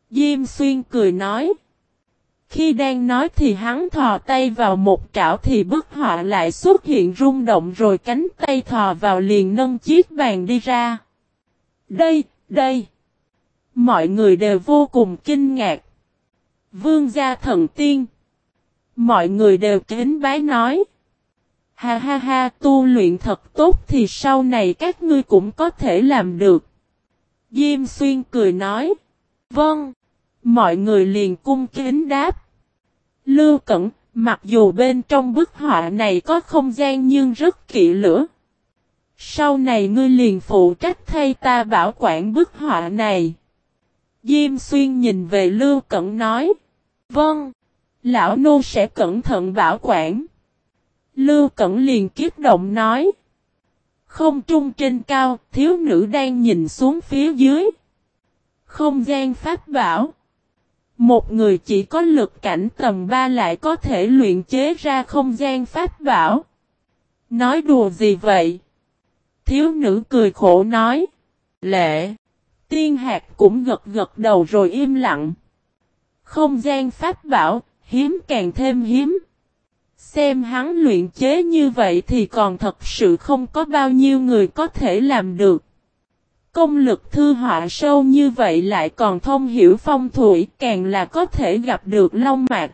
Diêm xuyên cười nói. Khi đang nói thì hắn thò tay vào một trảo thì bức họa lại xuất hiện rung động rồi cánh tay thò vào liền nâng chiếc bàn đi ra. Đây, đây. Mọi người đều vô cùng kinh ngạc. Vương gia thần tiên. Mọi người đều kính bái nói. Ha ha ha tu luyện thật tốt thì sau này các ngươi cũng có thể làm được. Diêm xuyên cười nói. Vâng. Mọi người liền cung kính đáp. Lưu Cẩn, mặc dù bên trong bức họa này có không gian nhưng rất kỹ lửa. Sau này ngươi liền phụ trách thay ta bảo quản bức họa này. Diêm xuyên nhìn về Lưu Cẩn nói. Vâng. Lão nô sẽ cẩn thận bảo quản. Lưu Cẩn liền kiếp động nói. Không trung trên cao, thiếu nữ đang nhìn xuống phía dưới. Không gian pháp bảo. Một người chỉ có lực cảnh tầm 3 lại có thể luyện chế ra không gian pháp bảo. Nói đùa gì vậy? Thiếu nữ cười khổ nói. Lệ. Tiên hạt cũng gật gật đầu rồi im lặng. Không gian pháp bảo, hiếm càng thêm hiếm. Xem hắn luyện chế như vậy thì còn thật sự không có bao nhiêu người có thể làm được. Công lực thư họa sâu như vậy lại còn thông hiểu phong thủy càng là có thể gặp được long mạc.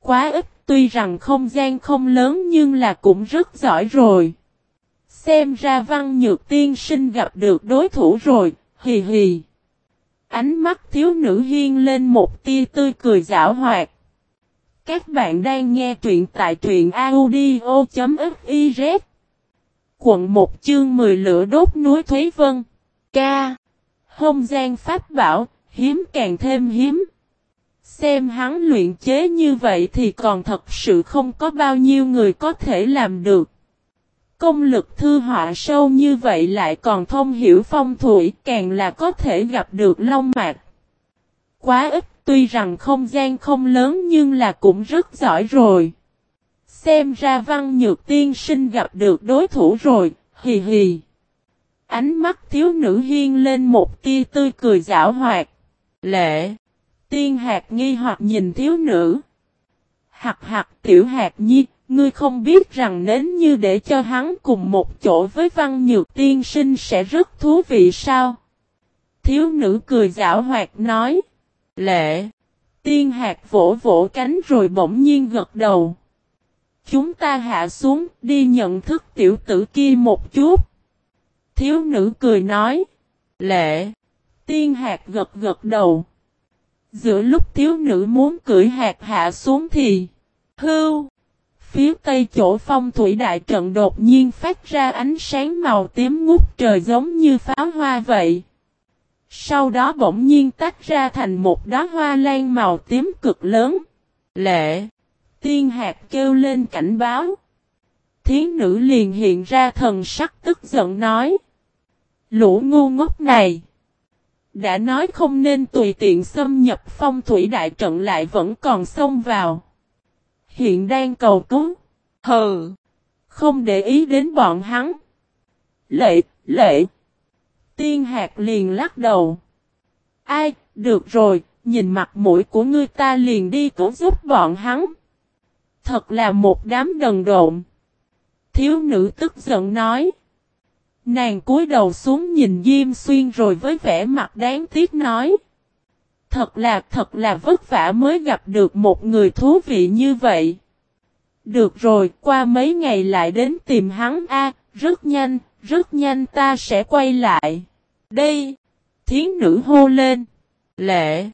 Quá ít tuy rằng không gian không lớn nhưng là cũng rất giỏi rồi. Xem ra văn nhược tiên sinh gặp được đối thủ rồi, hì hì. Ánh mắt thiếu nữ hiên lên một tia tươi cười giảo hoạt. Các bạn đang nghe truyện tại truyện audio.fif Quận 1 chương 10 lửa đốt núi Thúy Vân Ca Hông gian pháp bảo, hiếm càng thêm hiếm. Xem hắn luyện chế như vậy thì còn thật sự không có bao nhiêu người có thể làm được. Công lực thư họa sâu như vậy lại còn thông hiểu phong thủy càng là có thể gặp được long mạc. Quá ít tuy rằng không gian không lớn nhưng là cũng rất giỏi rồi. Xem ra văn nhược tiên sinh gặp được đối thủ rồi, hì hì. Ánh mắt thiếu nữ hiên lên một tia tươi cười giảo hoạt. Lệ. Tiên hạt nghi hoặc nhìn thiếu nữ. Hạt hạt tiểu hạt nhi, ngươi không biết rằng nến như để cho hắn cùng một chỗ với văn nhược tiên sinh sẽ rất thú vị sao? Thiếu nữ cười giảo hoạt nói. Lệ. Tiên hạt vỗ vỗ cánh rồi bỗng nhiên gật đầu. Chúng ta hạ xuống đi nhận thức tiểu tử kia một chút. Thiếu nữ cười nói. Lệ. Tiên hạt gật gật đầu. Giữa lúc thiếu nữ muốn cưỡi hạt hạ xuống thì. Hưu. Phía tây chỗ phong thủy đại trận đột nhiên phát ra ánh sáng màu tím ngút trời giống như pháo hoa vậy. Sau đó bỗng nhiên tách ra thành một đóa hoa lan màu tím cực lớn. Lệ. Tiên hạt kêu lên cảnh báo. Thiến nữ liền hiện ra thần sắc tức giận nói. Lũ ngu ngốc này. Đã nói không nên tùy tiện xâm nhập phong thủy đại trận lại vẫn còn xông vào. Hiện đang cầu cứu. Hừ. Không để ý đến bọn hắn. Lệ, lệ. Tiên hạt liền lắc đầu. Ai, được rồi, nhìn mặt mũi của ngươi ta liền đi cứu giúp bọn hắn. Thật là một đám đần độn. Thiếu nữ tức giận nói. Nàng cúi đầu xuống nhìn Diêm Xuyên rồi với vẻ mặt đáng tiếc nói. Thật là thật là vất vả mới gặp được một người thú vị như vậy. Được rồi, qua mấy ngày lại đến tìm hắn a, rất nhanh, rất nhanh ta sẽ quay lại. Đây, thiến nữ hô lên. Lệ,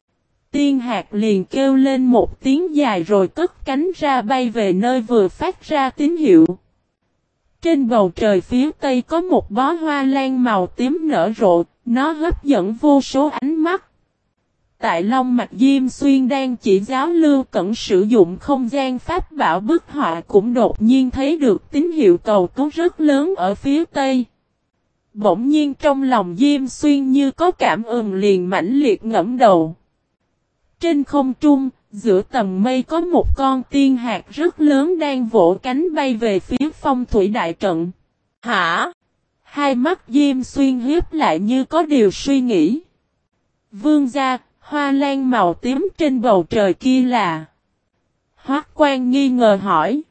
tiên hạt liền kêu lên một tiếng dài rồi cất cánh ra bay về nơi vừa phát ra tín hiệu. Trên bầu trời phía tây có một bó hoa lan màu tím nở rộ, nó hấp dẫn vô số ánh mắt. Tại Long Mạch Diêm Xuyên đang chỉ giáo lưu cẩn sử dụng không gian pháp bảo bức họa cũng đột nhiên thấy được tín hiệu cầu cứu rất lớn ở phía tây. Bỗng nhiên trong lòng Diêm Xuyên như có cảm ứng liền mãnh liệt ngẫm đầu. Trên không trung, giữa tầng mây có một con tiên hạt rất lớn đang vỗ cánh bay về phía phong thủy đại trận. Hả? Hai mắt Diêm Xuyên hiếp lại như có điều suy nghĩ. Vương gia, hoa lan màu tím trên bầu trời kia là... Hoác quan nghi ngờ hỏi.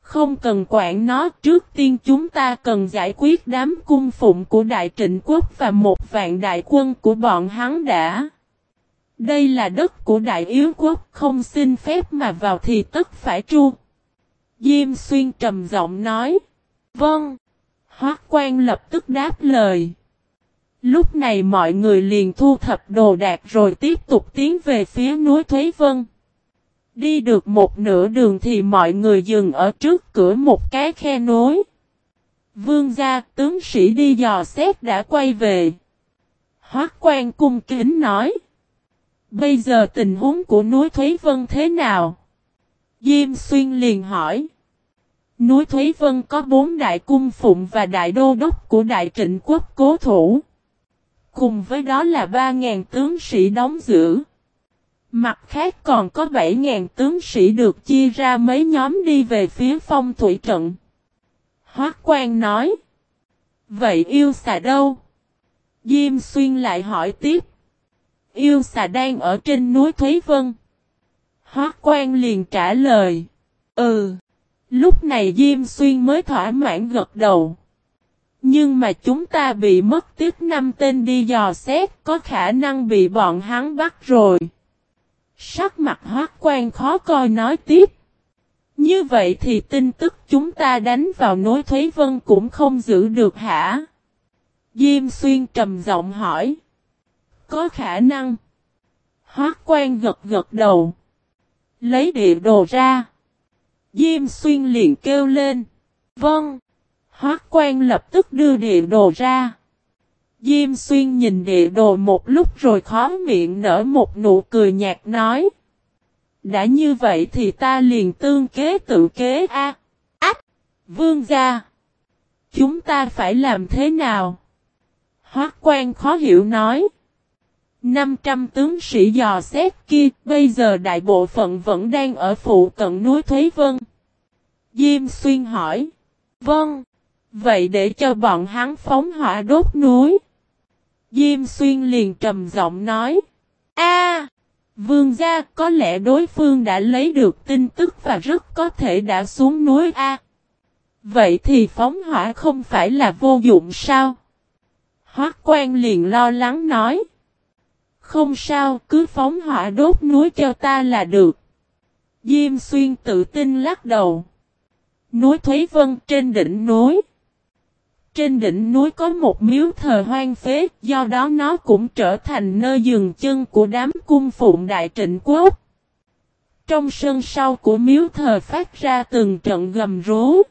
Không cần quản nó, trước tiên chúng ta cần giải quyết đám cung phụng của Đại Trịnh Quốc và một vạn đại quân của bọn hắn đã. Đây là đất của Đại Yếu Quốc, không xin phép mà vào thì tất phải tru. Diêm Xuyên trầm giọng nói. Vâng. Hoác quan lập tức đáp lời. Lúc này mọi người liền thu thập đồ đạc rồi tiếp tục tiến về phía núi Thúy Vân. Đi được một nửa đường thì mọi người dừng ở trước cửa một cái khe nối. Vương gia tướng sĩ đi dò xét đã quay về. Hoác quan cung kính nói. Bây giờ tình huống của núi Thúy Vân thế nào? Diêm Xuyên liền hỏi. Núi Thúy Vân có bốn đại cung phụng và đại đô đốc của đại trịnh quốc cố thủ. Cùng với đó là 3.000 tướng sĩ đóng giữ. Mặt khác còn có 7.000 tướng sĩ được chia ra mấy nhóm đi về phía phong thủy trận. Hoác quan nói. Vậy yêu xà đâu? Diêm xuyên lại hỏi tiếp. Yêu xà đang ở trên núi Thúy Vân. Hoác quan liền trả lời. Ừ. Lúc này Diêm Xuyên mới thỏa mãn gật đầu. Nhưng mà chúng ta bị mất tiếp năm tên đi dò xét, có khả năng bị bọn hắn bắt rồi. Sắc mặt hoác quan khó coi nói tiếp. Như vậy thì tin tức chúng ta đánh vào nối Thúy Vân cũng không giữ được hả? Diêm xuyên trầm giọng hỏi. Có khả năng. Hoác quan gật gật đầu. Lấy địa đồ ra. Diêm xuyên liền kêu lên. Vâng. Hoác quan lập tức đưa địa đồ ra. Diêm xuyên nhìn địa đồ một lúc rồi khó miệng nở một nụ cười nhạt nói. Đã như vậy thì ta liền tương kế tự kế a. Ách! Vương gia! Chúng ta phải làm thế nào? Hoác quan khó hiểu nói. 500 tướng sĩ dò xét kia, bây giờ đại bộ phận vẫn đang ở phụ cận núi Thúy Vân. Diêm xuyên hỏi. Vâng. Vậy để cho bọn hắn phóng hỏa đốt núi. Diêm xuyên liền trầm giọng nói. A, Vương gia có lẽ đối phương đã lấy được tin tức và rất có thể đã xuống núi A. Vậy thì phóng hỏa không phải là vô dụng sao? Hoác quan liền lo lắng nói. Không sao, cứ phóng hỏa đốt núi cho ta là được. Diêm xuyên tự tin lắc đầu. Núi Thúy Vân trên đỉnh núi. Trên đỉnh núi có một miếu thờ hoang phế, do đó nó cũng trở thành nơi dừng chân của đám cung phụng đại trịnh quốc. Trong sân sau của miếu thờ phát ra từng trận gầm rú.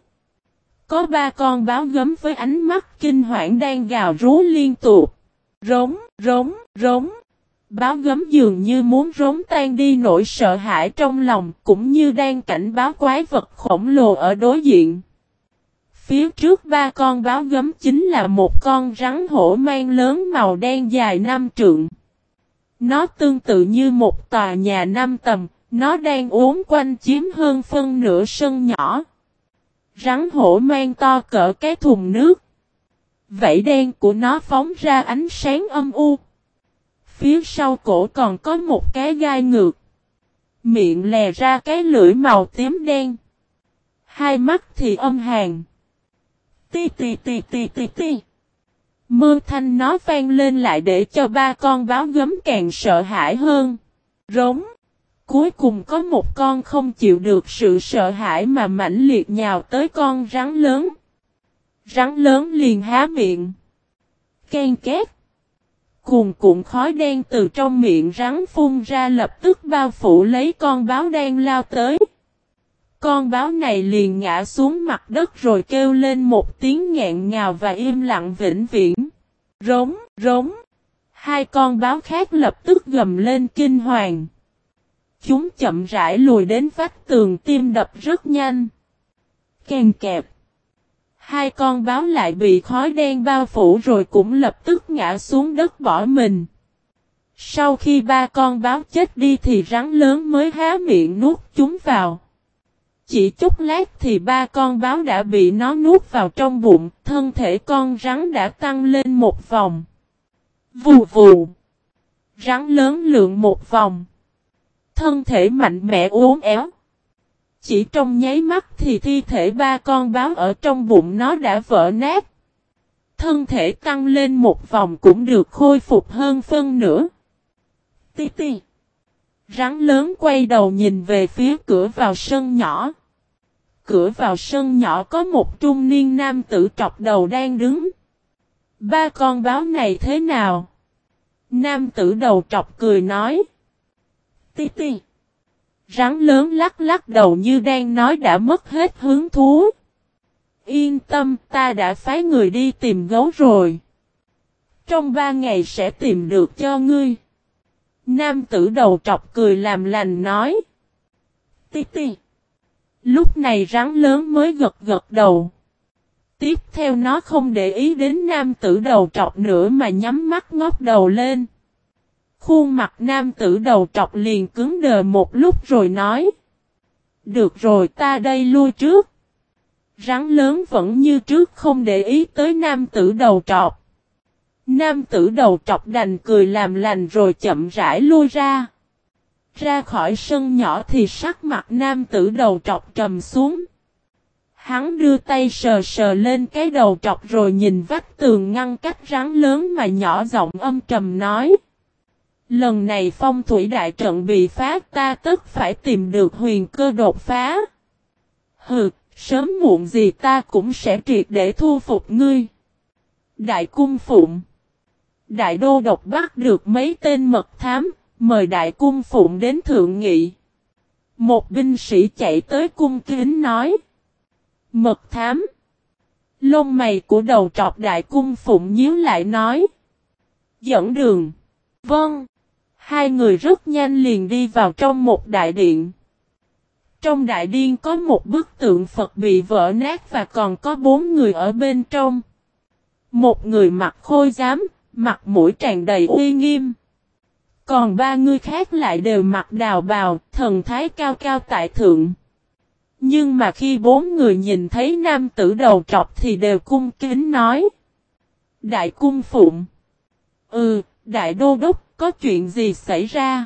Có ba con báo gấm với ánh mắt kinh hoảng đang gào rú liên tục. Rống, rống, rống. Báo gấm dường như muốn rống tan đi nỗi sợ hãi trong lòng cũng như đang cảnh báo quái vật khổng lồ ở đối diện. Phía trước ba con báo gấm chính là một con rắn hổ mang lớn màu đen dài năm trượng. Nó tương tự như một tòa nhà năm tầng, nó đang uốn quanh chiếm hơn phân nửa sân nhỏ. Rắn hổ mang to cỡ cái thùng nước. Vảy đen của nó phóng ra ánh sáng âm u. Phía sau cổ còn có một cái gai ngược. Miệng lè ra cái lưỡi màu tím đen. Hai mắt thì âm hàng, Ti ti ti ti ti ti. Mưa thanh nó vang lên lại để cho ba con báo gấm càng sợ hãi hơn. Rống. Cuối cùng có một con không chịu được sự sợ hãi mà mãnh liệt nhào tới con rắn lớn. Rắn lớn liền há miệng. Ken két. Cùng cuộn khói đen từ trong miệng rắn phun ra lập tức bao phủ lấy con báo đen lao tới. Con báo này liền ngã xuống mặt đất rồi kêu lên một tiếng nghẹn ngào và im lặng vĩnh viễn. Rống, rống. Hai con báo khác lập tức gầm lên kinh hoàng. Chúng chậm rãi lùi đến vách tường tim đập rất nhanh. Kèn kẹp. Hai con báo lại bị khói đen bao phủ rồi cũng lập tức ngã xuống đất bỏ mình. Sau khi ba con báo chết đi thì rắn lớn mới há miệng nuốt chúng vào. Chỉ chút lát thì ba con báo đã bị nó nuốt vào trong bụng, thân thể con rắn đã tăng lên một vòng. Vù vù. Rắn lớn lượng một vòng. Thân thể mạnh mẽ uốn éo. Chỉ trong nháy mắt thì thi thể ba con báo ở trong bụng nó đã vỡ nát. Thân thể tăng lên một vòng cũng được khôi phục hơn phân nữa. Ti ti. Rắn lớn quay đầu nhìn về phía cửa vào sân nhỏ. Cửa vào sân nhỏ có một trung niên nam tử trọc đầu đang đứng. Ba con báo này thế nào? Nam tử đầu trọc cười nói. Ti ti. Rắn lớn lắc lắc đầu như đang nói đã mất hết hứng thú. Yên tâm, ta đã phái người đi tìm gấu rồi. Trong ba ngày sẽ tìm được cho ngươi. Nam tử đầu trọc cười làm lành nói. Ti ti. Lúc này rắn lớn mới gật gật đầu. Tiếp theo nó không để ý đến nam tử đầu trọc nữa mà nhắm mắt ngóc đầu lên. Khuôn mặt nam tử đầu trọc liền cứng đờ một lúc rồi nói. Được rồi ta đây lui trước. Rắn lớn vẫn như trước không để ý tới nam tử đầu trọc. Nam tử đầu trọc đành cười làm lành rồi chậm rãi lui ra. Ra khỏi sân nhỏ thì sắc mặt nam tử đầu trọc trầm xuống. Hắn đưa tay sờ sờ lên cái đầu trọc rồi nhìn vách tường ngăn cách rắn lớn mà nhỏ giọng âm trầm nói. Lần này phong thủy đại trận bị phá ta tất phải tìm được huyền cơ đột phá. Hừ, sớm muộn gì ta cũng sẽ triệt để thu phục ngươi. Đại cung phụng Đại đô độc bắt được mấy tên mật thám, mời đại cung phụng đến thượng nghị. Một binh sĩ chạy tới cung kính nói. Mật thám. Lông mày của đầu trọc đại cung phụng nhíu lại nói. Dẫn đường. Vâng. Hai người rất nhanh liền đi vào trong một đại điện. Trong đại điện có một bức tượng Phật bị vỡ nát và còn có bốn người ở bên trong. Một người mặc khôi giám, mặt mũi tràn đầy uy nghiêm. Còn ba người khác lại đều mặc đào bào, thần thái cao cao tại thượng. Nhưng mà khi bốn người nhìn thấy nam tử đầu trọc thì đều cung kính nói. Đại cung phụng. Ừ, đại đô đốc, có chuyện gì xảy ra?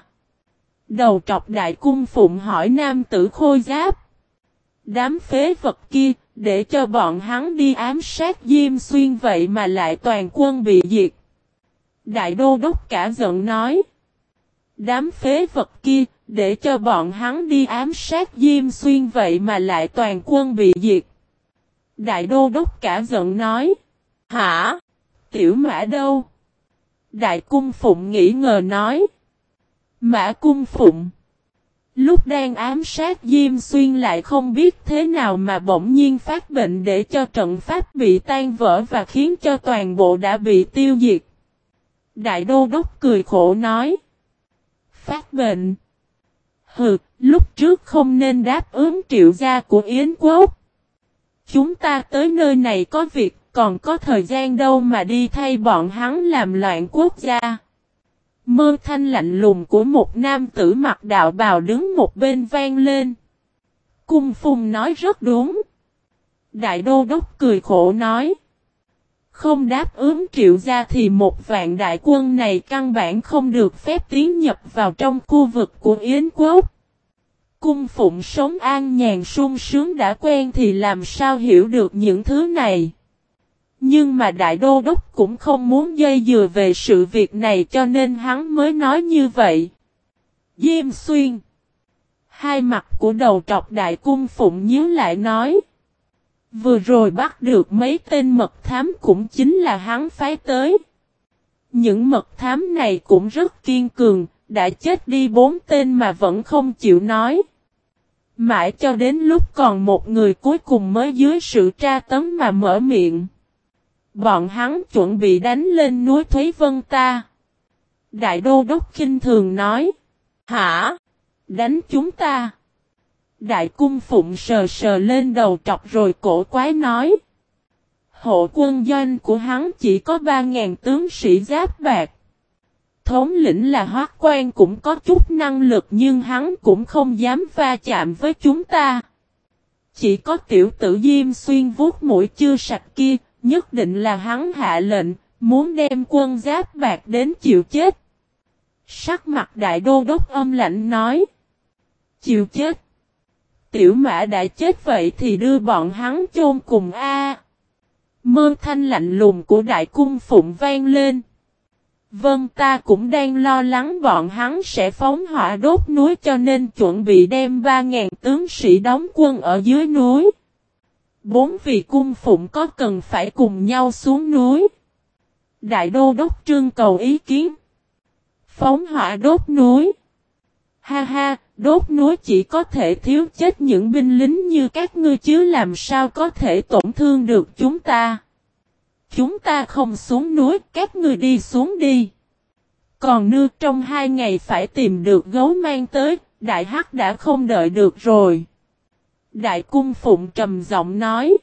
Đầu trọc đại cung phụng hỏi nam tử khôi giáp. Đám phế vật kia, để cho bọn hắn đi ám sát Diêm Xuyên vậy mà lại toàn quân bị diệt. Đại đô đốc cả giận nói. Đám phế vật kia, để cho bọn hắn đi ám sát Diêm Xuyên vậy mà lại toàn quân bị diệt. Đại đô đốc cả giận nói. Hả? Tiểu mã đâu? Đại cung phụng nghĩ ngờ nói. Mã cung phụng. Lúc đang ám sát Diêm Xuyên lại không biết thế nào mà bỗng nhiên phát bệnh để cho trận pháp bị tan vỡ và khiến cho toàn bộ đã bị tiêu diệt. Đại đô đốc cười khổ nói. Phát bệnh. Hừ, lúc trước không nên đáp ứng triệu gia của Yến Quốc. Chúng ta tới nơi này có việc, còn có thời gian đâu mà đi thay bọn hắn làm loạn quốc gia. Mơ thanh lạnh lùng của một nam tử mặc đạo bào đứng một bên vang lên. Cung Phùng nói rất đúng. Đại đô đốc cười khổ nói. Không đáp ứng triệu gia thì một vạn đại quân này căn bản không được phép tiến nhập vào trong khu vực của Yến quốc. Cung phụng sống an nhàn sung sướng đã quen thì làm sao hiểu được những thứ này. Nhưng mà đại đô đốc cũng không muốn dây dừa về sự việc này cho nên hắn mới nói như vậy. Diêm xuyên. Hai mặt của đầu trọc đại cung phụng nhớ lại nói. Vừa rồi bắt được mấy tên mật thám cũng chính là hắn phái tới. Những mật thám này cũng rất kiên cường, đã chết đi bốn tên mà vẫn không chịu nói. Mãi cho đến lúc còn một người cuối cùng mới dưới sự tra tấn mà mở miệng. Bọn hắn chuẩn bị đánh lên núi Thúy Vân ta. Đại đô đốc kinh thường nói. Hả? Đánh chúng ta. Đại cung phụng sờ sờ lên đầu trọc rồi cổ quái nói. Hộ quân doanh của hắn chỉ có 3.000 tướng sĩ giáp bạc. Thống lĩnh là hoác quan cũng có chút năng lực nhưng hắn cũng không dám va chạm với chúng ta. Chỉ có tiểu tử Diêm Xuyên vuốt mũi chưa sạch kia, nhất định là hắn hạ lệnh, muốn đem quân giáp bạc đến chịu chết. Sắc mặt đại đô đốc âm lạnh nói. Chịu chết. Tiểu mã đã chết vậy thì đưa bọn hắn chôn cùng A. Mơ thanh lạnh lùng của đại cung phụng vang lên. Vâng ta cũng đang lo lắng bọn hắn sẽ phóng hỏa đốt núi cho nên chuẩn bị đem 3.000 tướng sĩ đóng quân ở dưới núi. Bốn vị cung phụng có cần phải cùng nhau xuống núi. Đại đô đốc trương cầu ý kiến. Phóng hỏa đốt núi. Ha ha, đốt núi chỉ có thể thiếu chết những binh lính như các ngươi chứ làm sao có thể tổn thương được chúng ta. Chúng ta không xuống núi, các ngươi đi xuống đi. Còn nư trong hai ngày phải tìm được gấu mang tới, đại hắc đã không đợi được rồi. Đại cung phụng trầm giọng nói.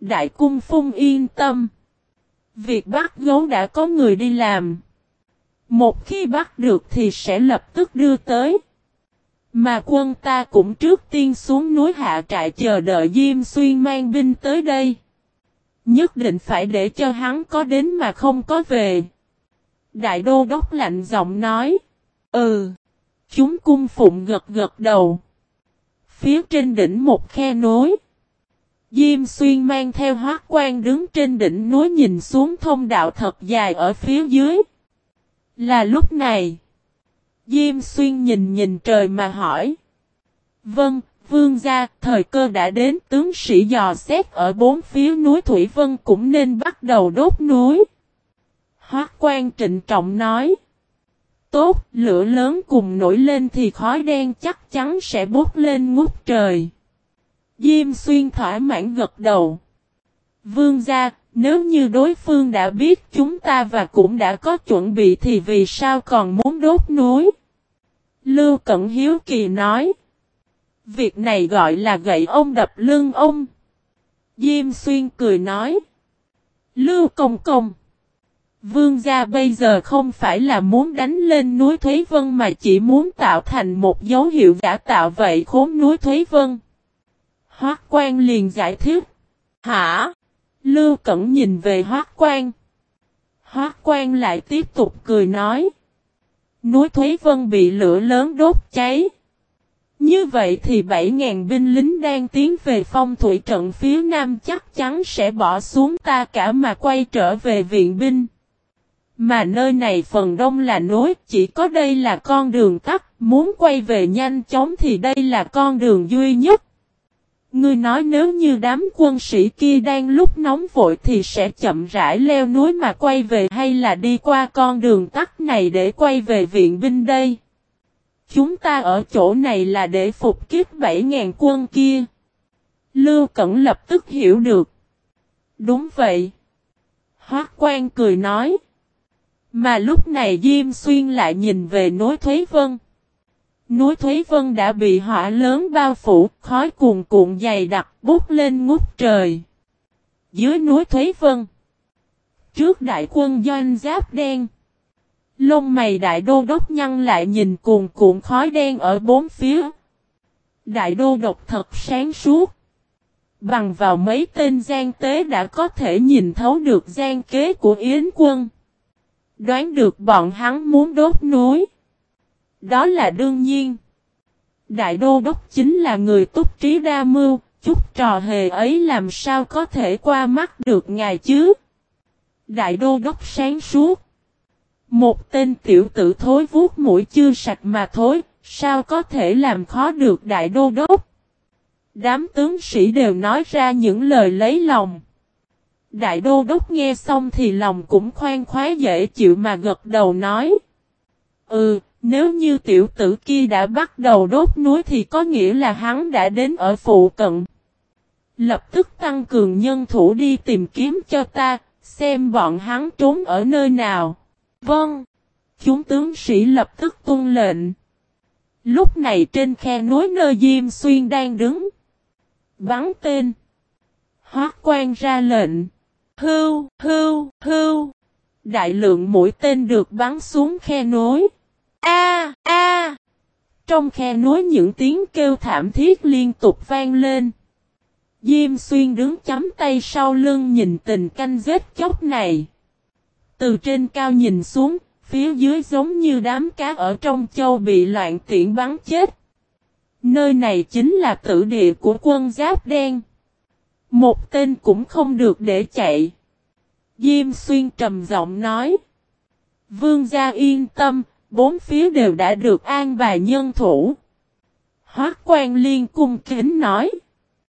Đại cung phung yên tâm. Việc bắt gấu đã có người đi làm. Một khi bắt được thì sẽ lập tức đưa tới. Mà quân ta cũng trước tiên xuống núi hạ trại chờ đợi Diêm Xuyên mang binh tới đây. Nhất định phải để cho hắn có đến mà không có về. Đại đô đốc lạnh giọng nói. Ừ. Chúng cung phụng gật gật đầu. Phía trên đỉnh một khe nối. Diêm xuyên mang theo hoác quan đứng trên đỉnh núi nhìn xuống thông đạo thật dài ở phía dưới. Là lúc này. Diêm xuyên nhìn nhìn trời mà hỏi. Vâng, vương gia, thời cơ đã đến tướng sĩ dò xét ở bốn phía núi Thủy Vân cũng nên bắt đầu đốt núi. Hoác quan trịnh trọng nói. Tốt, lửa lớn cùng nổi lên thì khói đen chắc chắn sẽ bốc lên ngút trời. Diêm xuyên thỏa mãn gật đầu. Vương gia, nếu như đối phương đã biết chúng ta và cũng đã có chuẩn bị thì vì sao còn muốn đốt núi? Lưu Cẩn Hiếu Kỳ nói. Việc này gọi là gậy ông đập lưng ông. Diêm Xuyên cười nói. Lưu Công Công. Vương gia bây giờ không phải là muốn đánh lên núi Thúy Vân mà chỉ muốn tạo thành một dấu hiệu giả tạo vậy khốn núi Thúy Vân. Hoác quan liền giải thích. Hả? Lưu Cẩn nhìn về Hoác quan. Hoác quan lại tiếp tục cười nói. Núi Thúy Vân bị lửa lớn đốt cháy. Như vậy thì 7.000 binh lính đang tiến về phong thủy trận phía nam chắc chắn sẽ bỏ xuống ta cả mà quay trở về viện binh. Mà nơi này phần đông là núi, chỉ có đây là con đường tắt, muốn quay về nhanh chóng thì đây là con đường duy nhất. Ngươi nói nếu như đám quân sĩ kia đang lúc nóng vội thì sẽ chậm rãi leo núi mà quay về hay là đi qua con đường tắt này để quay về viện binh đây? Chúng ta ở chỗ này là để phục kiếp 7.000 quân kia. Lưu Cẩn lập tức hiểu được. Đúng vậy. Hoác quan cười nói. Mà lúc này Diêm Xuyên lại nhìn về núi Thúy Vân. Núi Thúy Vân đã bị hỏa lớn bao phủ, khói cuồn cuộn dày đặc bút lên ngút trời. Dưới núi Thúy Vân, trước đại quân doanh giáp đen, lông mày đại đô đốc nhăn lại nhìn cuồn cuộn khói đen ở bốn phía. Đại đô độc thật sáng suốt. Bằng vào mấy tên gian tế đã có thể nhìn thấu được gian kế của Yến quân. Đoán được bọn hắn muốn đốt núi. Đó là đương nhiên. Đại đô đốc chính là người túc trí đa mưu, chút trò hề ấy làm sao có thể qua mắt được ngài chứ? Đại đô đốc sáng suốt. Một tên tiểu tử thối vuốt mũi chưa sạch mà thối, sao có thể làm khó được đại đô đốc? Đám tướng sĩ đều nói ra những lời lấy lòng. Đại đô đốc nghe xong thì lòng cũng khoan khoái dễ chịu mà gật đầu nói. Ừ, nếu như tiểu tử kia đã bắt đầu đốt núi thì có nghĩa là hắn đã đến ở phụ cận. Lập tức tăng cường nhân thủ đi tìm kiếm cho ta, xem bọn hắn trốn ở nơi nào. Vâng. Chúng tướng sĩ lập tức tuân lệnh. Lúc này trên khe núi nơi Diêm Xuyên đang đứng. Bắn tên. Hoác quan ra lệnh. Hưu, hưu, hưu. Đại lượng mũi tên được bắn xuống khe núi. A, a. Trong khe núi những tiếng kêu thảm thiết liên tục vang lên. Diêm xuyên đứng chấm tay sau lưng nhìn tình canh giết chóc này. Từ trên cao nhìn xuống, phía dưới giống như đám cá ở trong châu bị loạn tiện bắn chết. Nơi này chính là tử địa của quân giáp đen. Một tên cũng không được để chạy. Diêm xuyên trầm giọng nói. Vương gia yên tâm, bốn phía đều đã được an bài nhân thủ. Hoác quan liên cung kính nói.